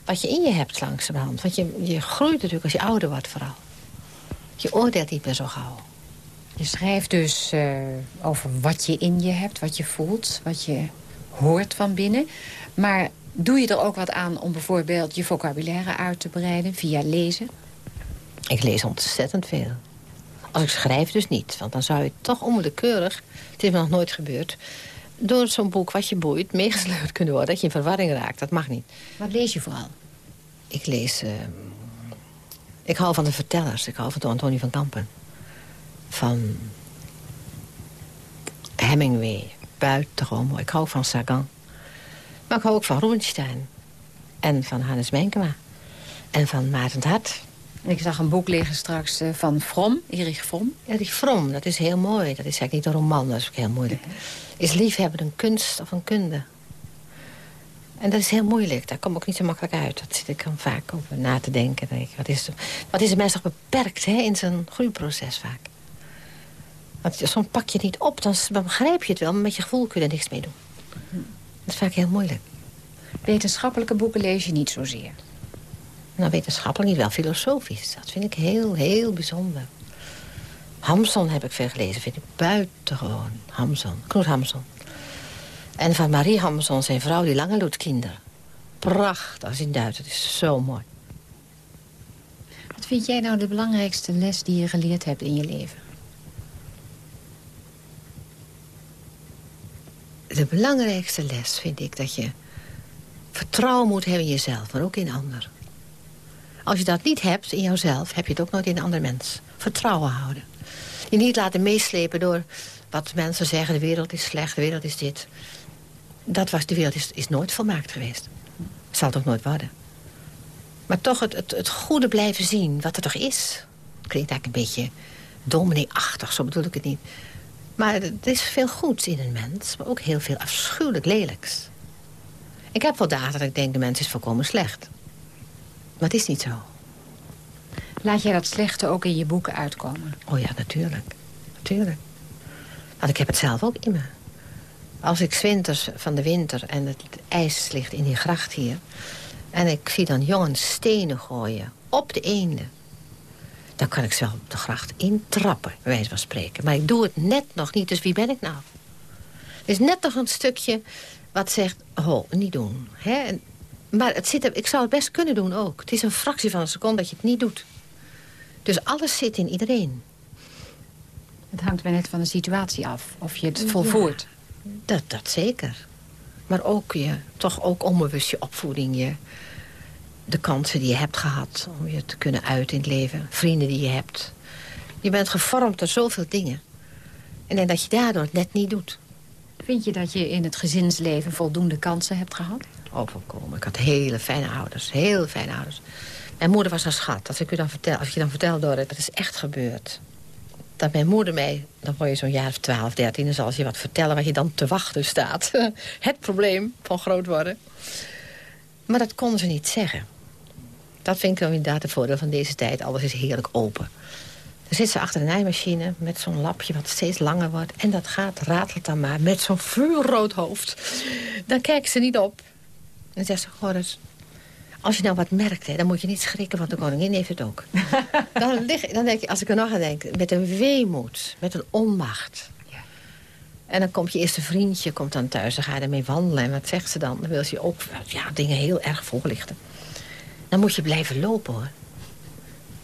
Wat je in je hebt langzamerhand. Want je, je groeit natuurlijk als je ouder wordt vooral. Je oordeelt niet meer zo gauw. Je schrijft dus uh, over wat je in je hebt, wat je voelt, wat je hoort van binnen. Maar doe je er ook wat aan om bijvoorbeeld je vocabulaire uit te breiden via lezen? Ik lees ontzettend veel. Als ik schrijf dus niet, want dan zou je toch onwillekeurig... het is me nog nooit gebeurd... door zo'n boek wat je boeit meegesleurd kunnen worden... dat je in verwarring raakt, dat mag niet. Wat lees je vooral? Ik lees... Uh, ik hou van de vertellers. Ik hou van Antonie van Kampen. Van Hemingway. Buitengewoon mooi. Ik hou van Sagan. Maar ik hou ook van Rubinstein. En van Hannes Menkema. En van Maarten Hart. Ik zag een boek liggen straks uh, van From, Erich Fromm. Erich Fromm, dat is heel mooi. Dat is eigenlijk niet een roman, dat is ook heel moeilijk. Is liefhebben een kunst of een kunde? En dat is heel moeilijk, daar kom ik ook niet zo makkelijk uit. Dat zit ik dan vaak over na te denken. Denk ik. Wat, is, wat is een mens toch beperkt hè, in zijn groeiproces vaak? Want soms pak je het niet op, dan, dan begrijp je het wel... maar met je gevoel kun je er niks mee doen. Dat is vaak heel moeilijk. Wetenschappelijke boeken lees je niet zozeer? Nou, wetenschappelijk niet, wel filosofisch. Dat vind ik heel, heel bijzonder. Hamson heb ik veel gelezen, vind ik buitengewoon. Hamson, Knut Hamson. En van Marie Hamson, zijn vrouw, die lange kinderen. Prachtig, als in Duits, het is zo mooi. Wat vind jij nou de belangrijkste les die je geleerd hebt in je leven? De belangrijkste les vind ik dat je vertrouwen moet hebben in jezelf, maar ook in anderen. Als je dat niet hebt in jouzelf, heb je het ook nooit in een ander mens. Vertrouwen houden. Je niet laten meeslepen door wat mensen zeggen... de wereld is slecht, de wereld is dit. Dat was, de wereld is, is nooit volmaakt geweest. Zal het ook nooit worden. Maar toch het, het, het goede blijven zien, wat er toch is. Klinkt eigenlijk een beetje dominee-achtig, zo bedoel ik het niet. Maar er is veel goeds in een mens, maar ook heel veel afschuwelijk lelijks. Ik heb wel dagen dat ik denk, de mens is volkomen slecht. Maar het is niet zo. Laat jij dat slechte ook in je boeken uitkomen? Oh ja, natuurlijk. Natuurlijk. Want ik heb het zelf ook in me. Als ik winters van de winter en het ijs ligt in die gracht hier... en ik zie dan jongens stenen gooien op de eenden... dan kan ik zelf de gracht intrappen, bij wijze van spreken. Maar ik doe het net nog niet, dus wie ben ik nou? Er is net nog een stukje wat zegt, ho, niet doen. Hè? Maar het zit ik zou het best kunnen doen ook. Het is een fractie van een seconde dat je het niet doet. Dus alles zit in iedereen. Het hangt maar net van de situatie af. Of je het volvoert. Dat, dat zeker. Maar ook je, toch ook onbewust je opvoeding, je, de kansen die je hebt gehad om je te kunnen uiten in het leven, vrienden die je hebt. Je bent gevormd door zoveel dingen. En denk dat je daardoor het net niet doet. Vind je dat je in het gezinsleven voldoende kansen hebt gehad? Volkomen. Ik had hele fijne ouders. Heel fijne ouders. Mijn moeder was een schat. Als ik, u dan vertel, als je dan vertel, Dorrit, dat is echt gebeurd. Dat mijn moeder mij, dan word je zo'n jaar of 12, 13... en zal ze je wat vertellen wat je dan te wachten staat. [laughs] Het probleem van groot worden. Maar dat kon ze niet zeggen. Dat vind ik dan inderdaad het voordeel van deze tijd. Alles is heerlijk open. Dan zit ze achter de naaimachine met zo'n lapje wat steeds langer wordt. En dat gaat, ratelt dan maar, met zo'n vuurrood hoofd. Dan kijkt ze niet op. En dan zegt ze, Horace, als je nou wat merkt, hè, dan moet je niet schrikken, want de koningin heeft het ook. [laughs] dan, lig, dan denk je, als ik er nog aan denk, met een weemoed, met een onmacht. En dan komt je eerste vriendje komt dan thuis, dan ga je ermee wandelen. En wat zegt ze dan? Dan wil ze je ook ja, dingen heel erg voorlichten. Dan moet je blijven lopen, hoor.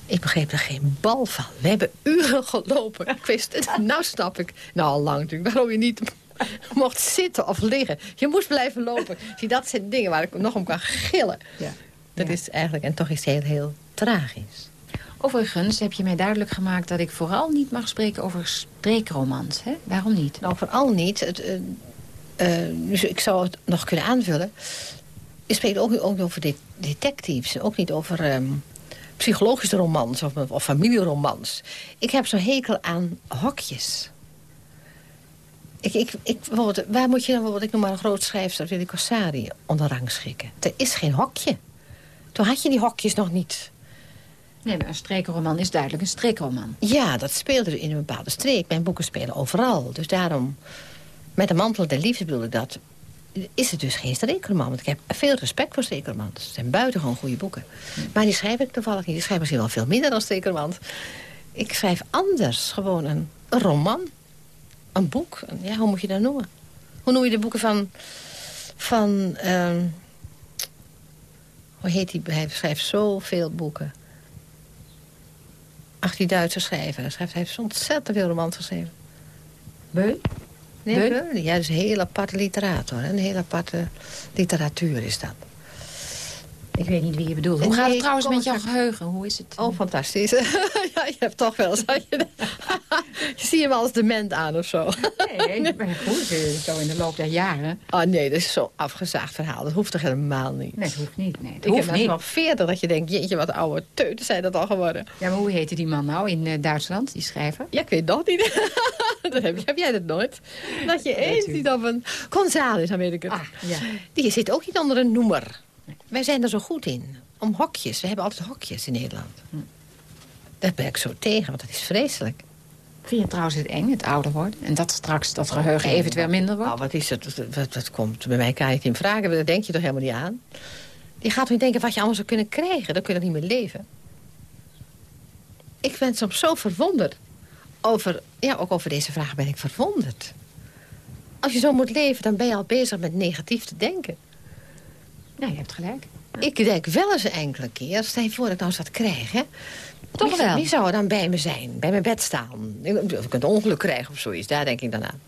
Ik begreep er geen bal van. We hebben uren gelopen. Ik wist het. [laughs] Nou snap ik. Nou, al lang natuurlijk. Waarom je niet [laughs] mocht zitten of liggen. Je moest blijven lopen. Zie, dat zijn dingen waar ik nog om kan gillen. Ja. Dat Ja. is eigenlijk, en toch is het heel, heel tragisch. Overigens heb je mij duidelijk gemaakt dat ik vooral niet mag spreken over streekromans. Hè? Waarom niet? Nou, vooral niet. Het, eh, eh, dus ik zou het nog kunnen aanvullen. Je spreekt ook, ook niet over de- detectives. Ook niet over ehm, psychologische romans of, of familieromans. Ik heb zo'n hekel aan hokjes. Ik, ik, ik, bijvoorbeeld, waar moet je dan bijvoorbeeld, ik noem maar een groot schrijfster, Willy Corsari, onder rang schikken? Er is geen hokje. Toen had je die hokjes nog niet. Nee, maar een streekroman is duidelijk een streekroman. Ja, dat speelde in een bepaalde streek. Mijn boeken spelen overal. Dus daarom, met de mantel der liefde bedoel ik dat... is het dus geen streekroman. Want ik heb veel respect voor streekromans. Het zijn buitengewoon goede boeken. Maar die schrijf ik toevallig niet. Die schrijf misschien wel veel minder dan streekromans. Ik schrijf anders. Gewoon een, een roman. Een boek. Ja, hoe moet je dat noemen? Hoe noem je de boeken van... van ehm, hoe heet die? Hij schrijft zoveel boeken. Ach, die Duitse schrijver. Hij, schrijft, hij heeft ontzettend veel romans geschreven. Beu? Nee, Beul? Beul? Ja, dus een hele aparte literator. Een hele aparte literatuur is dat. Ik weet niet wie je bedoelt. Hoe gaat het trouwens met jouw geheugen? Hoe is het? Oh, fantastisch. [laughs] ja, je hebt toch wel je, [laughs] je ziet hem als dement aan of zo. Nee, maar [laughs] goed, eh, zo in de loop der jaren. Oh nee, dat is zo'n afgezaagd verhaal. Dat hoeft toch helemaal niet. Nee, het hoeft niet. Nee, het ik heb hoeft mensen niet. wel veertig dat je denkt... jeetje, wat oude teuten zijn dat al geworden. Ja, maar hoe heette die man nou in eh, Duitsland, die schrijver? Ja, ik weet nog niet. dat heb, heb jij dat nooit? Dat je eens ziet op een... Gonzales, dan weet ik het. Ah, ja. Die zit ook niet onder een noemer. Wij zijn er zo goed in. Om hokjes. We hebben altijd hokjes in Nederland. Daar ben ik zo tegen, want dat is vreselijk. Vind je trouwens het eng, het ouder worden? En dat straks dat geheugen eventueel minder wordt? Nou, wat is het? Wat, wat, wat komt bij mij kan je het in vragen. Daar denk je toch helemaal niet aan? Je gaat niet denken wat je allemaal zou kunnen krijgen. Dan kun je nog niet meer leven. Ik ben soms zo verwonderd. Over, ja, ook over deze vraag ben ik verwonderd. Als je zo moet leven, dan ben je al bezig met negatief te denken. Ja, je hebt gelijk. Ik denk wel eens een enkele keer, stel je voor dat ik nou eens wat krijg, hè? Toch wie, wel? Wie zou er dan bij me zijn? Bij mijn bed staan? Of ik een ongeluk krijg of zoiets, daar denk ik dan aan.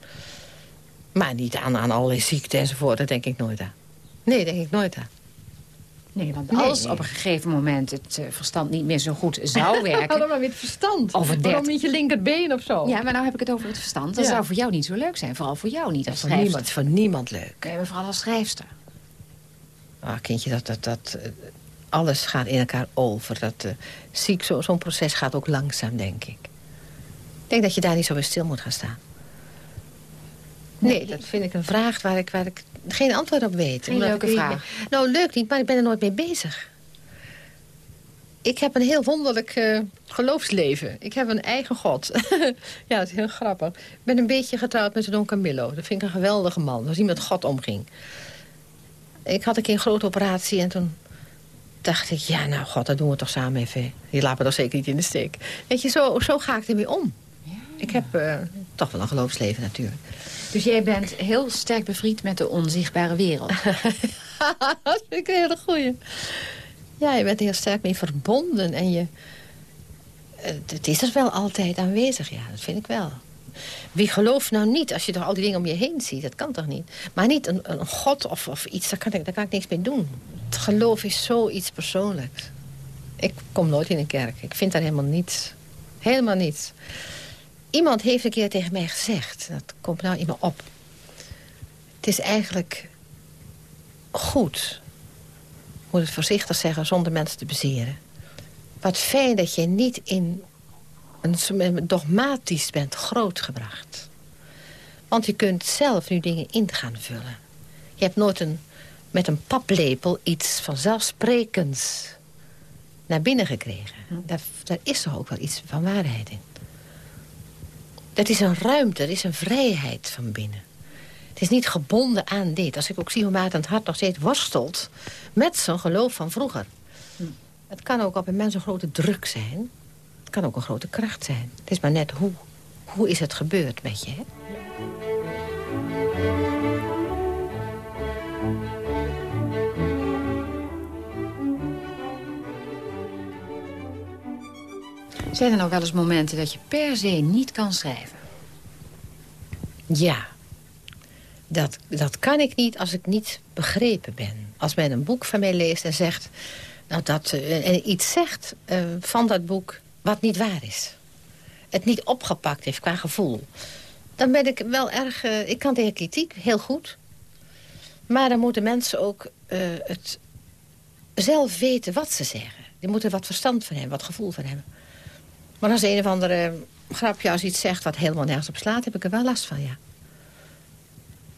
Maar niet aan, aan allerlei ziekten enzovoort, daar denk ik nooit aan. Nee, denk ik nooit aan. Nee, want Nee. als op een gegeven moment het eh, verstand niet meer zo goed zou [laughs] werken... dan maar weer het verstand. Over Waarom niet je linkerbeen of zo? Ja, maar nou heb ik het over het verstand. Dat Ja. zou voor jou niet zo leuk zijn. Vooral voor jou niet als voor schrijfster. niemand, voor niemand leuk. Nee, maar vooral als schrijfster. Ah, kindje, dat, dat, dat, eh, alles gaat in elkaar over. Dat, zo- Zo'n proces gaat ook langzaam, denk ik. Ik denk dat je daar niet zo bij stil moet gaan staan. Nee, dat vind ik een vraag waar ik, waar ik geen antwoord op weet. Geen leuke niet vraag. nou, leuk niet, maar ik ben er nooit mee bezig. Ik heb een heel wonderlijk eh, geloofsleven. Ik heb een eigen god. [laughs] ja, dat is heel grappig. Ik ben een beetje getrouwd met Don Camillo. Dat vind ik een geweldige man. Zoals hij met God omging. Ik had een keer een grote operatie en toen dacht ik... ja, nou god, dat doen we toch samen even. Je laat me toch zeker niet in de steek. Weet je, zo, zo ga ik ermee om. Ik heb eh, toch wel een geloofsleven natuurlijk. Dus jij bent heel sterk bevriend met de onzichtbare wereld. [laughs] dat vind ik een hele goeie. Ja, je bent er heel sterk mee verbonden. En je, eh, het is er wel altijd aanwezig, ja, dat vind ik wel. Wie gelooft nou niet, als je toch al die dingen om je heen ziet, dat kan toch niet? Maar niet een, een god of, of iets, daar kan, ik, daar kan ik niks mee doen. Het geloof is zoiets persoonlijks. Ik kom nooit in een kerk, ik vind daar helemaal niets. Helemaal niets. Iemand heeft een keer tegen mij gezegd, dat komt nou in me op. Het is eigenlijk goed, moet het voorzichtig zeggen, zonder mensen te bezeren. Wat fijn dat je niet in een dogmatisch bent grootgebracht. Want je kunt zelf nu dingen in gaan vullen. Je hebt nooit een, met een paplepel iets vanzelfsprekends naar binnen gekregen. Daar, daar is toch ook wel iets van waarheid in. Dat is een ruimte, dat is een vrijheid van binnen. Het is niet gebonden aan dit. Als ik ook zie hoe Maarten het hart nog steeds worstelt... met zijn geloof van vroeger. Het kan ook op een mens een grote druk zijn. Het kan ook een grote kracht zijn. Het is maar net hoe. Hoe is het gebeurd met je, hè? Zijn er nou wel eens momenten dat je per se niet kan schrijven? Ja. Dat, dat kan ik niet als ik niet begrepen ben. Als men een boek van mij leest en zegt... Nou, dat, eh, en iets zegt eh, van dat boek wat niet waar is. Het niet opgepakt heeft qua gevoel. Dan ben ik wel erg... eh, ik kan tegen kritiek, heel goed. Maar dan moeten mensen ook eh, het zelf weten wat ze zeggen. Die moeten wat verstand van hebben, wat gevoel van hebben. Maar als een of andere grapje als iets zegt wat helemaal nergens op slaat... heb ik er wel last van, ja.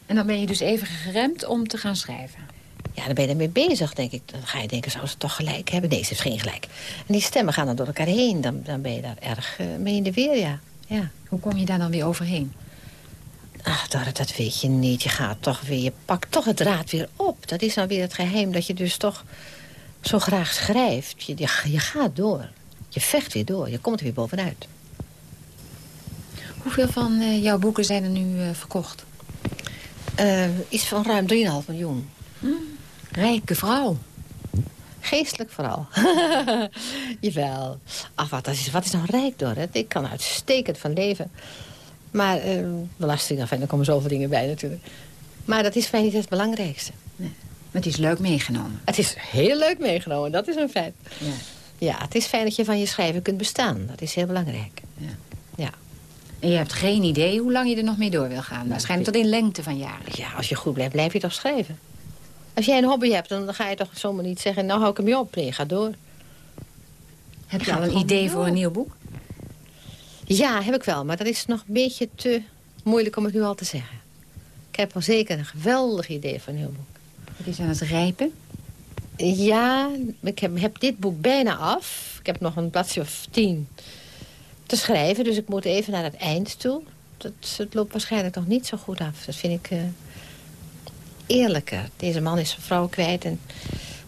En dan ben je dus even geremd om te gaan schrijven. Ja, dan ben je ermee bezig, denk ik. Dan ga je denken, zou ze toch gelijk hebben? Nee, ze heeft geen gelijk. En die stemmen gaan dan door elkaar heen. Dan, dan ben je daar erg eh, mee in de weer, ja. ja. Hoe kom je daar dan weer overheen? Ach, Dorrit, dat weet je niet. Je gaat toch weer, je pakt toch het draad weer op. Dat is nou weer het geheim dat je dus toch zo graag schrijft. Je, je, je gaat door. Je vecht weer door. Je komt er weer bovenuit. Hoeveel van eh, jouw boeken zijn er nu eh, verkocht? Eh, iets van ruim 3,5 miljoen. Rijke vrouw. Geestelijk vooral. [laughs] Jawel. Ach, wat is, wat is nou rijk door, hè? Ik kan uitstekend van leven. Maar eh, belasting, enfin, er komen zoveel dingen bij natuurlijk. Maar dat is voor mij niet het belangrijkste. Maar het is leuk meegenomen. Het is heel leuk meegenomen, dat is een feit. Ja. Ja, het is fijn dat je van je schrijven kunt bestaan. Dat is heel belangrijk. Ja. Ja. En je hebt geen idee hoe lang je er nog mee door wil gaan. Waarschijnlijk tot in lengte van jaren. ja, als je goed blijft, blijf je toch schrijven. Als jij een hobby hebt, dan ga je toch zomaar niet zeggen... nou hou ik hem je op. Nee, ga door. Heb je al een idee voor een nieuw boek? Ja, heb ik wel. Maar dat is nog een beetje te moeilijk om het nu al te zeggen. Ik heb wel zeker een geweldig idee voor een nieuw boek. Het is aan het rijpen. Ja, ik heb, heb dit boek bijna af. Ik heb nog een bladzijde of tien te schrijven. Dus ik moet even naar het eind toe. Dat, het loopt waarschijnlijk nog niet zo goed af. Dat vind ik eh, eerlijker. Deze man is zijn vrouw kwijt en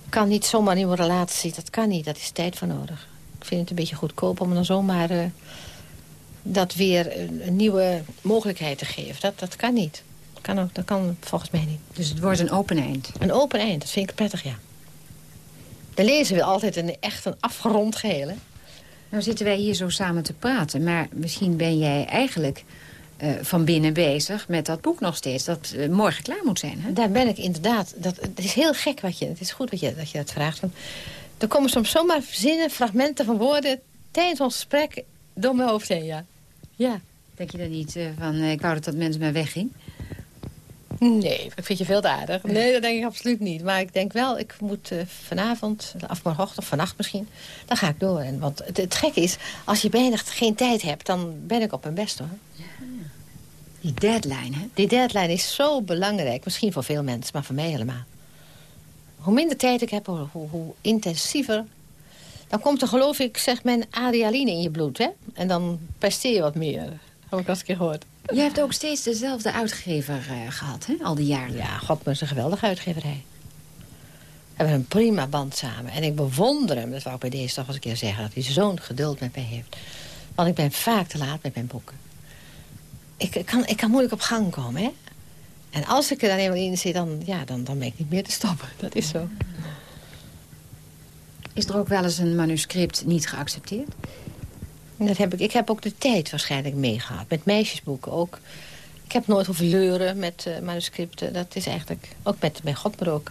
kan niet zomaar een nieuwe relatie. Dat kan niet, dat is tijd voor nodig. Ik vind het een beetje goedkoop om dan zomaar eh, dat weer een, een nieuwe mogelijkheid te geven. Dat, dat kan niet. Kan ook, dat kan volgens mij niet. Dus het wordt een open eind. Een open eind, dat vind ik prettig, ja. De lezer wil altijd een, echt een afgerond geheel, hè? Nou zitten wij hier zo samen te praten. Maar misschien ben jij eigenlijk eh, van binnen bezig met dat boek nog steeds. Dat eh, morgen klaar moet zijn, hè? Daar ben ik inderdaad. Dat, het is heel gek wat je... Het is goed wat je, dat je dat vraagt. Want er komen soms zomaar zinnen, fragmenten van woorden... tijdens ons gesprek door mijn hoofd heen, ja. Ja. Denk je dan niet eh, van, ik wou dat dat mensen maar wegging? Nee, ik vind je veel te aardig. Nee, dat denk ik absoluut niet. Maar ik denk wel, ik moet eh, vanavond, of morgenochtend of vannacht misschien... dan ga ik door. En, want het, het gekke is, als je bijna geen tijd hebt... dan ben ik op mijn best, hoor. Die deadline, hè? Die deadline is zo belangrijk. Misschien voor veel mensen, maar voor mij helemaal. Hoe minder tijd ik heb, hoe, hoe, hoe intensiever... dan komt er, geloof ik, zeg men, adrenaline in je bloed, hè? En dan presteer je wat meer. Heb ik al eens een keer gehoord. Je hebt ook steeds dezelfde uitgever eh, gehad, hè? Al die jaren. Ja, God, maar is een geweldige uitgeverij. We hebben een prima band samen. En ik bewonder hem, dat wou ik bij deze toch eens een keer zeggen... dat hij zo'n geduld met mij heeft. Want ik ben vaak te laat met mijn boeken. Ik, ik kan, ik kan moeilijk op gang komen, hè. En als ik er dan eenmaal in zit, dan, ja, dan, dan ben ik niet meer te stoppen. Dat is zo. Is er ook wel eens een manuscript niet geaccepteerd? Dat heb ik, ik heb ook de tijd waarschijnlijk meegehad. Met meisjesboeken ook. Ik heb nooit hoeven leuren met eh, manuscripten. Dat is eigenlijk, ook met mijn God, maar ook.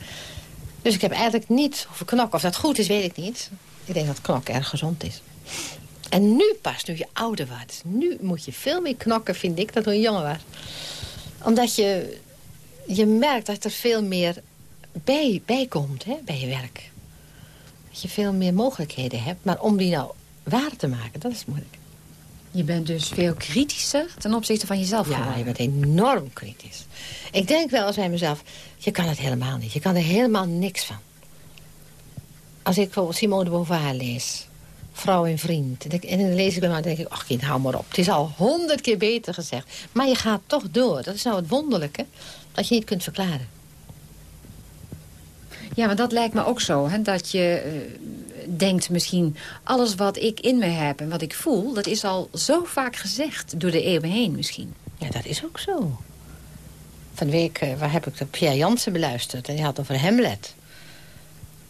Dus ik heb eigenlijk niet hoeven knokken. Of dat goed is, weet ik niet. Ik denk dat knokken erg gezond is. En nu pas, nu je ouder wordt. Nu moet je veel meer knokken, vind ik, dan toen je jonger was. Omdat je, je merkt dat er veel meer bij, bij komt hè, bij je werk. Dat je veel meer mogelijkheden hebt. Maar om die nou waar te maken, dat is moeilijk. Je bent dus veel kritischer ten opzichte van jezelf Ja, geworden. je bent enorm kritisch. Ik denk wel eens bij mezelf, je kan het helemaal niet. Je kan er helemaal niks van. Als ik bijvoorbeeld Simone de Beauvoir lees, Vrouw en Vriend... en, en dan lees ik dan, dan denk ik, ach kind, hou maar op. Het is al honderd keer beter gezegd. Maar je gaat toch door. Dat is nou het wonderlijke, dat je niet kunt verklaren. Ja, maar dat lijkt me ook zo. Hè? Dat je eh, denkt misschien... alles wat ik in me heb en wat ik voel... dat is al zo vaak gezegd door de eeuwen heen misschien. Ja, dat is ook zo. Van eh, waar heb ik de Pierre Jansen beluisterd. En die had over Hamlet.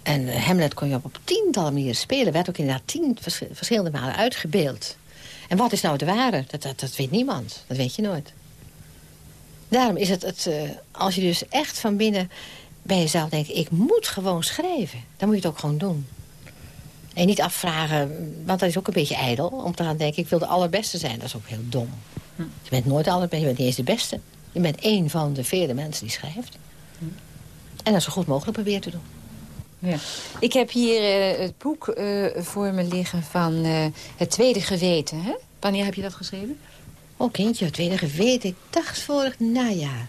En eh, Hamlet kon je op, tientallen manieren spelen. Werd ook inderdaad tien vers- verschillende malen uitgebeeld. En wat is nou het ware? Dat, dat, dat weet niemand. Dat weet je nooit. Daarom is het, het eh, als je dus echt van binnen bij jezelf denkt... ik moet gewoon schrijven, dan moet je het ook gewoon doen. En niet afvragen, want dat is ook een beetje ijdel... om te gaan denken, ik wil de allerbeste zijn. Dat is ook heel dom. Je bent nooit de allerbeste, je bent niet eens de beste. Je bent één van de vele mensen die schrijft. En dat zo goed mogelijk proberen te doen. Ja. Ik heb hier eh, het boek eh, voor me liggen van eh, Het Tweede Geweten. Hè? Wanneer heb je dat geschreven? Oh kindje, het tweede geweten, ik dacht vorig najaar.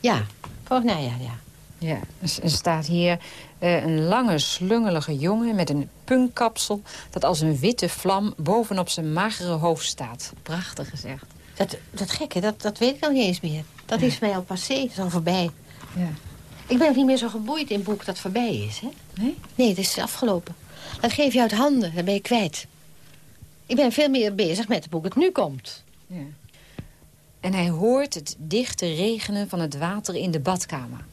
Ja, vorig najaar, ja. Ja, er staat hier eh, een lange, slungelige jongen met een punkkapsel... dat als een witte vlam bovenop zijn magere hoofd staat. Prachtig gezegd. Dat, dat gekke, dat, dat weet ik al niet eens meer. Dat is mij al passé, dat is al voorbij. Ja. Ik ben ook niet meer zo geboeid in een boek dat voorbij is, hè? Nee? Nee, het is afgelopen. Dat geef je uit handen, dan ben je kwijt. Ik ben veel meer bezig met het boek het nu komt. Ja. En hij hoort het dichte regenen van het water in de badkamer.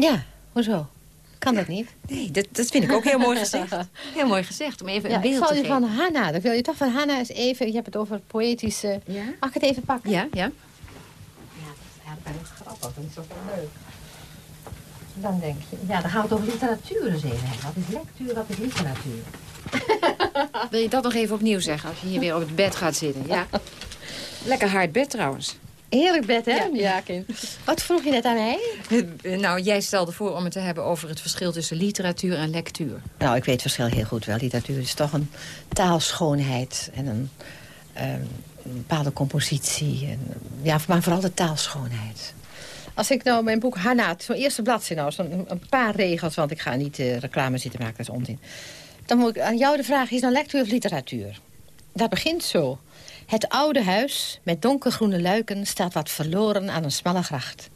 Ja, hoezo? Kan dat niet? Nee, dat, dat vind ik ook heel mooi [laughs] gezegd. Heel mooi gezegd, om even Ja, een ik beeld zal te je van geven. Hanna, dan wil je toch van Hanna eens even... Je hebt het over poëtische... Ja? Mag ik het even pakken? Ja, ja. Ja, dat is eigenlijk grappig. Dat is ook wel leuk. Dan denk je... Ja, dan gaan we het over literatuur eens even hebben. Wat is lectuur, wat is literatuur? [laughs] Wil je dat nog even opnieuw zeggen als je hier weer op het bed gaat zitten? Ja. [laughs] Lekker hard bed trouwens. Heerlijk bed, hè? Ja, kind. Wat vroeg je net aan mij? Eh, Nou, jij stelde voor om het te hebben over het verschil tussen literatuur en lectuur. Nou, ik weet het verschil heel goed wel. Literatuur is toch een taalschoonheid en een, ehm, een bepaalde compositie. En, ja, maar vooral de taalschoonheid. Als ik nou mijn boek Hanna, zo'n eerste bladzijde nou, zo'n een paar regels... want ik ga niet eh, reclame zitten maken, dat is onzin. Dan moet ik aan jou de vraag, is nou lectuur of literatuur? Dat begint zo. Het oude huis met donkergroene luiken staat wat verloren aan een smalle gracht.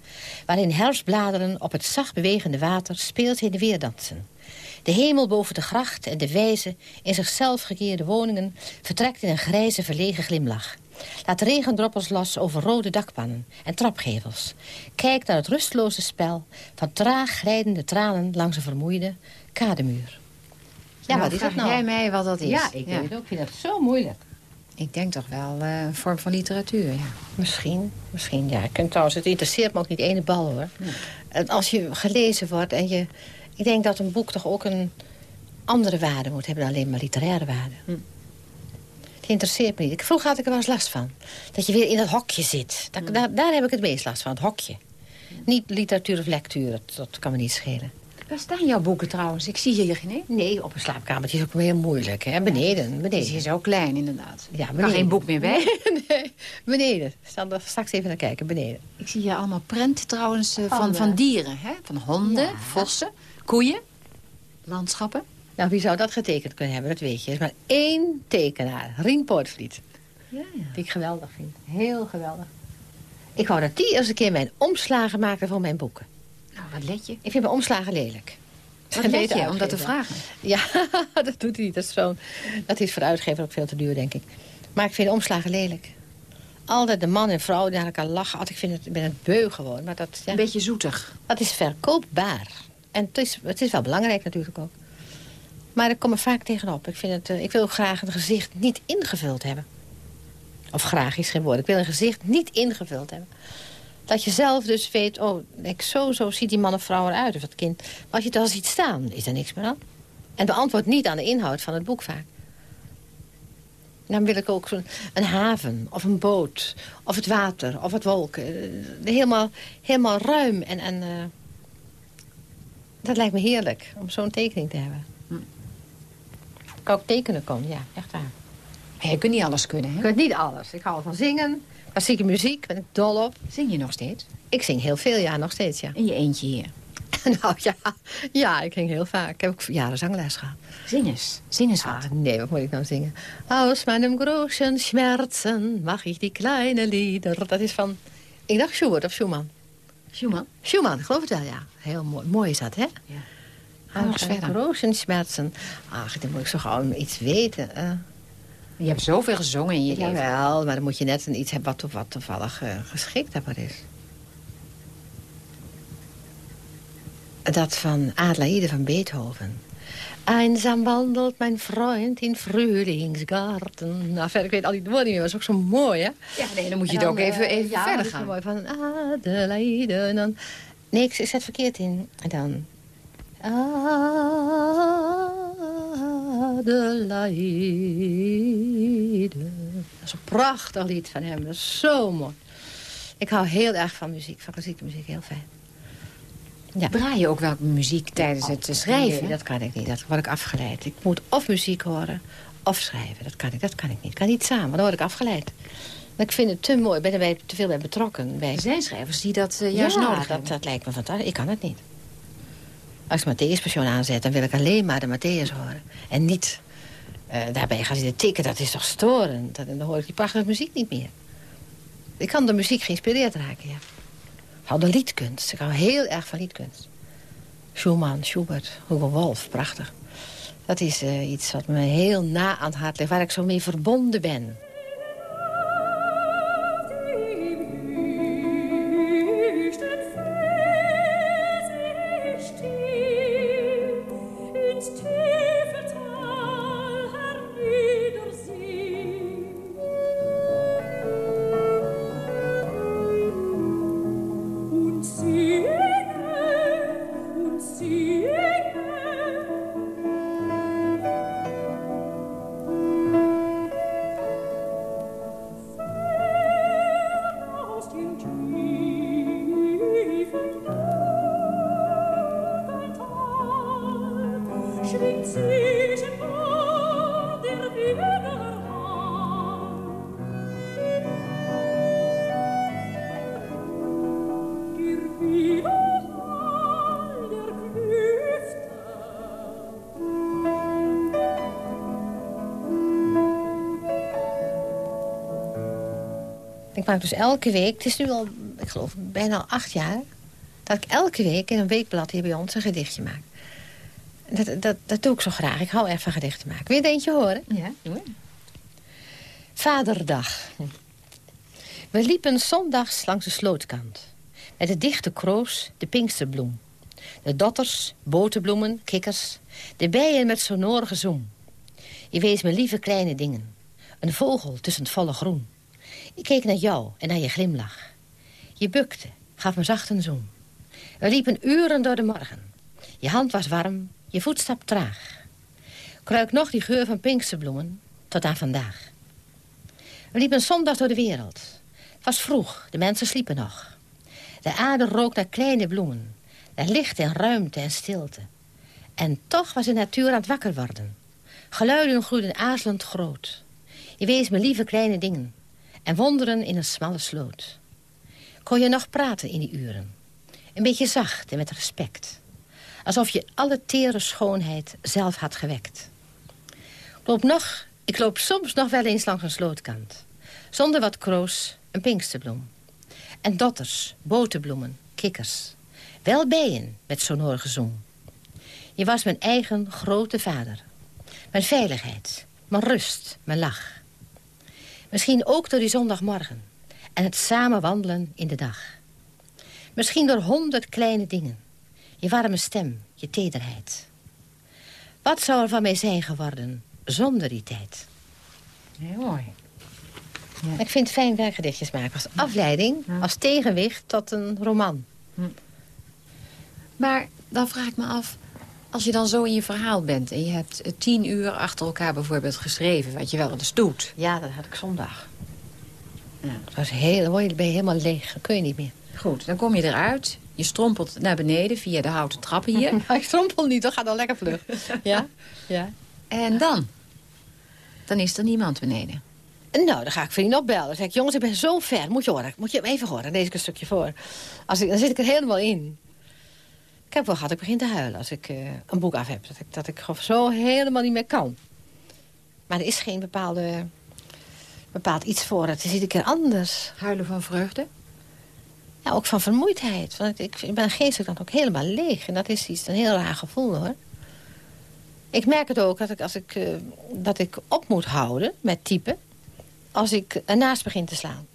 Waarin herfstbladeren op het zacht bewegende water speelt heen en weer dansen. De hemel boven de gracht en de wijze, in zichzelf gekeerde woningen... vertrekt in een grijze, verlegen glimlach. Laat regendroppels los over rode dakpannen en trapgevels. Kijk naar het rusteloze spel van traag glijdende tranen langs een vermoeide kademuur. Ja, Nou, wat is dat nou? jij mij wat dat is. Ja, ik weet het ook. Ik vind het zo moeilijk. Ik denk toch wel eh, een vorm van literatuur, ja. Misschien, misschien, ja. Ik trouwens, het interesseert me ook niet ene bal, hoor. En Als je gelezen wordt en je... Ik denk dat een boek toch ook een andere waarde moet hebben dan alleen maar literaire waarde. Hm. Het interesseert me niet. Vroeger had ik er wel eens last van. Dat je weer in dat hokje zit. Hm. Daar, daar heb ik het meest last van, het hokje. Niet literatuur of lectuur, dat, dat kan me niet schelen. Waar staan jouw boeken trouwens? Ik zie hier geen één. Nee, op een slaapkamertje is ook heel moeilijk, hè. Beneden, Het is beneden. hier zo klein, inderdaad. Ja, kan beneden. geen boek meer bij. nee, [laughs] beneden. Zal er straks even naar kijken, beneden. Ik zie hier allemaal prenten trouwens eh, van, Van, van dieren. Hè? Van honden, Ja. vossen, koeien, landschappen. Nou, wie zou dat getekend kunnen hebben, dat weet je. Er is maar één tekenaar, Rien Poortvliet. Ja, ja. Die ik geweldig vind. Heel geweldig. Ik wou dat die eens een keer mijn omslagen maakte voor mijn boeken. Wat let je? Ik vind mijn omslagen lelijk. Wat let je om dat te vragen? Ja, [laughs] dat doet hij niet. Dat is, zo'n- dat is voor de uitgever ook veel te duur, denk ik. Maar ik vind de omslagen lelijk. Altijd de man en vrouw die naar elkaar lachen. Altijd, ik, vind het, ik ben het beu gewoon. Maar dat, ja, Een beetje zoetig. dat is verkoopbaar. En het is, het is wel belangrijk natuurlijk ook. Maar ik kom er vaak tegenop. Ik, vind het, eh, ik wil graag een gezicht niet ingevuld hebben. Of graag is geen woord. Ik wil een gezicht niet ingevuld hebben. Dat je zelf dus weet, oh, ik, zo, zo ziet die man of vrouw eruit, of dat kind. Maar als je het al ziet staan, is er niks meer aan. En beantwoordt niet aan de inhoud van het boek vaak. Dan wil ik ook een haven, of een boot, of het water, of het wolken. Eh, Helemaal, helemaal ruim. En, en eh, dat lijkt me heerlijk, om zo'n tekening te hebben. Hm. Ik kan ook tekenen komen, ja, echt waar. Maar je kunt niet alles kunnen, hè? weet niet alles. Ik hou van zingen. Klassieke muziek, ben ik dol op. Zing je nog steeds? Ik zing heel veel, ja, nog steeds, ja. In je eentje hier. [laughs] nou ja, ja, ik ging heel vaak. Ik heb ook jaren zangles gehad. Zing eens. Zing eens wat. Ah, nee, wat moet ik nou zingen? Aus meinem großen Schmerzen mag ich die kleine Lieder. Dat is van, ik dacht Schubert of Schumann. Schumann. Schumann, ik geloof het wel, ja. Heel mooi. Mooi is dat, hè? Ja. Aus meinem großen Schmerzen. Ach, dan moet ik zo gauw iets weten. eh. Je hebt zoveel gezongen in je leven. Jawel, maar dan moet je net een iets hebben wat, wat toevallig eh, geschikt daarvoor is. Dat van Adelaide van Beethoven. Einsam wandelt mijn vriend in Frühlingsgarten. Nou, verder, ik weet al die woorden niet meer, maar dat is ook zo mooi, hè? Ja, nee, dan moet je het ook dan, even, eh, even ja, verder gaan. mooi van Adelaide. En dan... Nee, ik zet het verkeerd in. En dan... Adelaide. Dat is een prachtig lied van hem. Dat is zo mooi. Ik hou heel erg van muziek, van klassieke muziek. Heel fijn. Ja. Draai je ook wel muziek tijdens het schrijven? Nee, dat kan ik niet. Dat word ik afgeleid. Ik moet of muziek horen of schrijven. Dat kan ik, dat kan ik niet. Ik kan niet samen, dan word ik afgeleid. Maar ik vind het te mooi. Ik ben er bij- te veel bij betrokken. Bij... Er zijn schrijvers die dat eh, juist ja, nodig dat, hebben. dat lijkt me fantastisch. Ik kan het niet. Als ik Matthäus Passion aanzet, dan wil ik alleen maar de Matthäus horen. En niet... eh, daarbij gaan zitten tikken, dat is toch storend. Dat- Dan hoor ik die prachtige muziek niet meer. Ik kan door muziek geïnspireerd raken, ja. Ik hou de liedkunst. Ik hou heel erg van liedkunst. Schumann, Schubert, Hugo Wolf, prachtig. Dat is eh, iets wat me heel na aan het hart ligt, waar ik zo mee verbonden ben. Ik dus elke week, het is nu al, ik geloof, bijna al acht jaar... dat ik elke week in een weekblad hier bij ons een gedichtje maak. Dat, dat, dat doe ik zo graag. Ik hou erg van gedichten maken. Wil je eentje horen? Ja, doe Vaderdag. We liepen zondags langs de slootkant. Met de dichte kroos, de pinksterbloem. De dotters, boterbloemen, kikkers. De bijen met sonore gezoem. Je wees me lieve kleine dingen. Een vogel tussen het volle groen. Ik keek naar jou en naar je glimlach. Je bukte, gaf me zacht een zoen. We liepen uren door de morgen. Je hand was warm, je voetstap traag. Kruik nog die geur van pinksterbloemen tot aan vandaag. We liepen zondag door de wereld. Het was vroeg, de mensen sliepen nog. De aarde rook naar kleine bloemen. Naar licht en ruimte en stilte. En toch was de natuur aan het wakker worden. Geluiden groeiden aarzelend groot. Je wees me lieve kleine dingen. En wonderen in een smalle sloot. Kon je nog praten in die uren. Een beetje zacht en met respect. Alsof je alle tere schoonheid zelf had gewekt. Ik loop, nog, ik loop soms nog wel eens langs een slootkant. Zonder wat kroos, een pinksterbloem. En dotters, boterbloemen, kikkers. Wel bijen met sonor. Je was mijn eigen grote vader. Mijn veiligheid, mijn rust, mijn lach. Misschien ook door die zondagmorgen. En het samen wandelen in de dag. Misschien door honderd kleine dingen. Je warme stem, je tederheid. Wat zou er van mij zijn geworden zonder die tijd? Heel mooi. Ik vind fijn werkgedichtjes maken als afleiding, als tegenwicht tot een roman. Maar dan vraag ik me af, als je dan zo in je verhaal bent... en je hebt eh, tien uur achter elkaar bijvoorbeeld geschreven... wat je wel eens doet. Ja, dat had ik zondag. Dat was heel, je- ben je helemaal leeg, dan kun je niet meer. Goed, dan kom je eruit. Je strompelt naar beneden via de houten trappen hier. [laughs] Ik strompel niet, dat gaat dan lekker vlug. ja? Ja. En dan? Dan is er niemand beneden. Nou, dan ga ik vrienden opbellen. Dan zeg ik, jongens, ik ben zo ver. Moet je horen, moet je even horen. Dan lees ik een stukje voor. Als ik, dan zit ik er helemaal in. Ik heb wel gehad, ik begin te huilen als ik eh, een boek af heb. Dat ik, dat ik gewoon zo helemaal niet meer kan. Maar er is geen bepaalde, bepaald iets voor. Het is iedere keer anders. Huilen van vreugde? Ja, ook van vermoeidheid. Want ik, ik ben geestelijk dan ook helemaal leeg. En dat is iets, een heel raar gevoel, hoor. Ik merk het ook dat ik, als ik, eh, dat ik op moet houden met typen... als ik ernaast begin te slaan.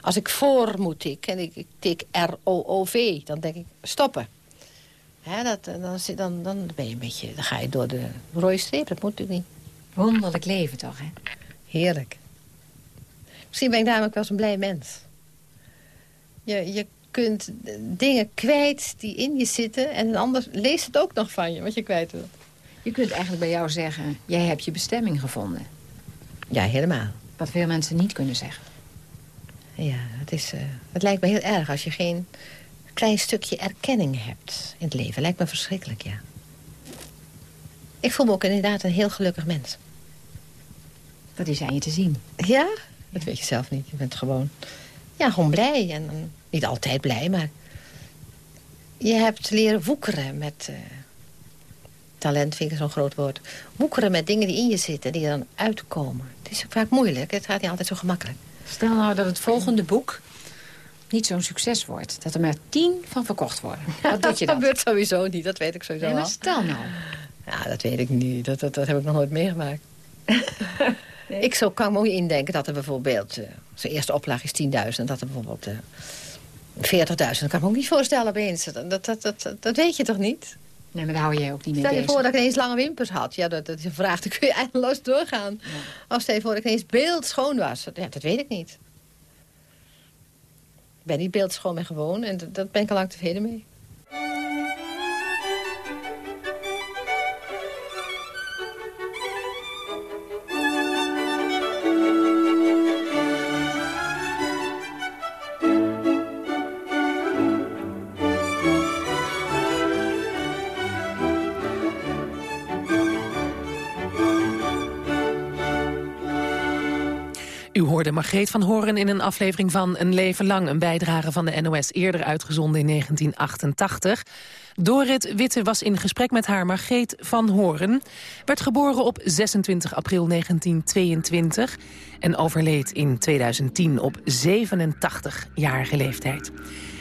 Als ik voor moet tikken en ik, ik tik R-O-O-V, dan denk ik stoppen. Hè, dat, eh, dan, dan, dan ben je een beetje, dan ga je door de rode streep. Dat moet natuurlijk niet. Wonderlijk leven toch, hè? Heerlijk. Misschien ben ik namelijk wel zo'n blij mens. Je, je kunt eh, dingen kwijt die in je zitten... en een ander leest het ook nog van je, wat je kwijt wilt. Je kunt eigenlijk bij jou zeggen, jij hebt je bestemming gevonden. Ja, helemaal. Wat veel mensen niet kunnen zeggen. Ja, het, is, eh, het lijkt me heel erg als je geen klein stukje erkenning hebt in het leven. Lijkt me verschrikkelijk, ja. Ik voel me ook inderdaad een heel gelukkig mens. Dat is aan je te zien. Ja? Dat weet je zelf niet. Je bent gewoon, ja, gewoon blij. En, en niet altijd blij, maar... Je hebt leren woekeren met... eh, talent vind ik zo'n groot woord. Woekeren met dingen die in je zitten, die er dan uitkomen. Het is vaak moeilijk. Het gaat niet altijd zo gemakkelijk. Stel nou dat het volgende boek niet zo'n succes wordt. Dat er maar tien van verkocht worden. [laughs] Wat doet je dan? gebeurt sowieso niet, dat weet ik sowieso Nee, maar stel nou. Ja, dat weet ik niet. Dat, dat, dat heb ik nog nooit meegemaakt. [laughs] Ik zo kan me ook indenken dat er bijvoorbeeld... eh zijn eerste oplage is 10.000. Dat er bijvoorbeeld eh 40.000. Dat kan ik me ook niet voorstellen opeens. Dat, dat, dat, dat, dat weet je toch niet? Nee, maar daar hou jij ook niet mee Stel je bezig. voor dat ik ineens lange wimpers had. Ja, dat, dat is een vraag, [laughs] dan kun je eindeloos doorgaan. Of stel je voor dat ik ineens beeldschoon was. Ja, dat weet ik niet. Ik ben niet beeldschoon en gewoon. En dat, dat ben ik al lang tevreden mee. Margreet van Horen in een aflevering van Een Leven Lang... een bijdrage van de NOS eerder uitgezonden in 1988. Dorit Witte was in gesprek met haar Margreet van Horen. Werd geboren op 26 april 1922 en overleed in 2010 op 87-jarige leeftijd.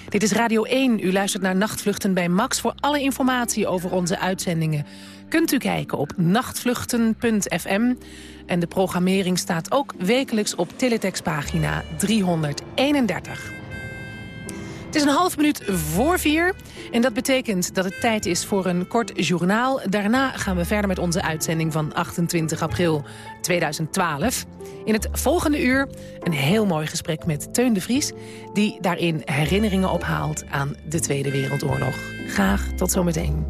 Dit is Radio 1. U luistert naar Nachtvluchten bij Max. Voor alle informatie over onze uitzendingen kunt u kijken op nachtvluchten.fm. En de programmering staat ook wekelijks op teletextpagina 331. Het is een half minuut voor vier. En dat betekent dat het tijd is voor een kort journaal. Daarna gaan we verder met onze uitzending van 28 april 2012. In het volgende uur een heel mooi gesprek met Teun de Vries... die daarin herinneringen ophaalt aan de Tweede Wereldoorlog. Graag tot zometeen.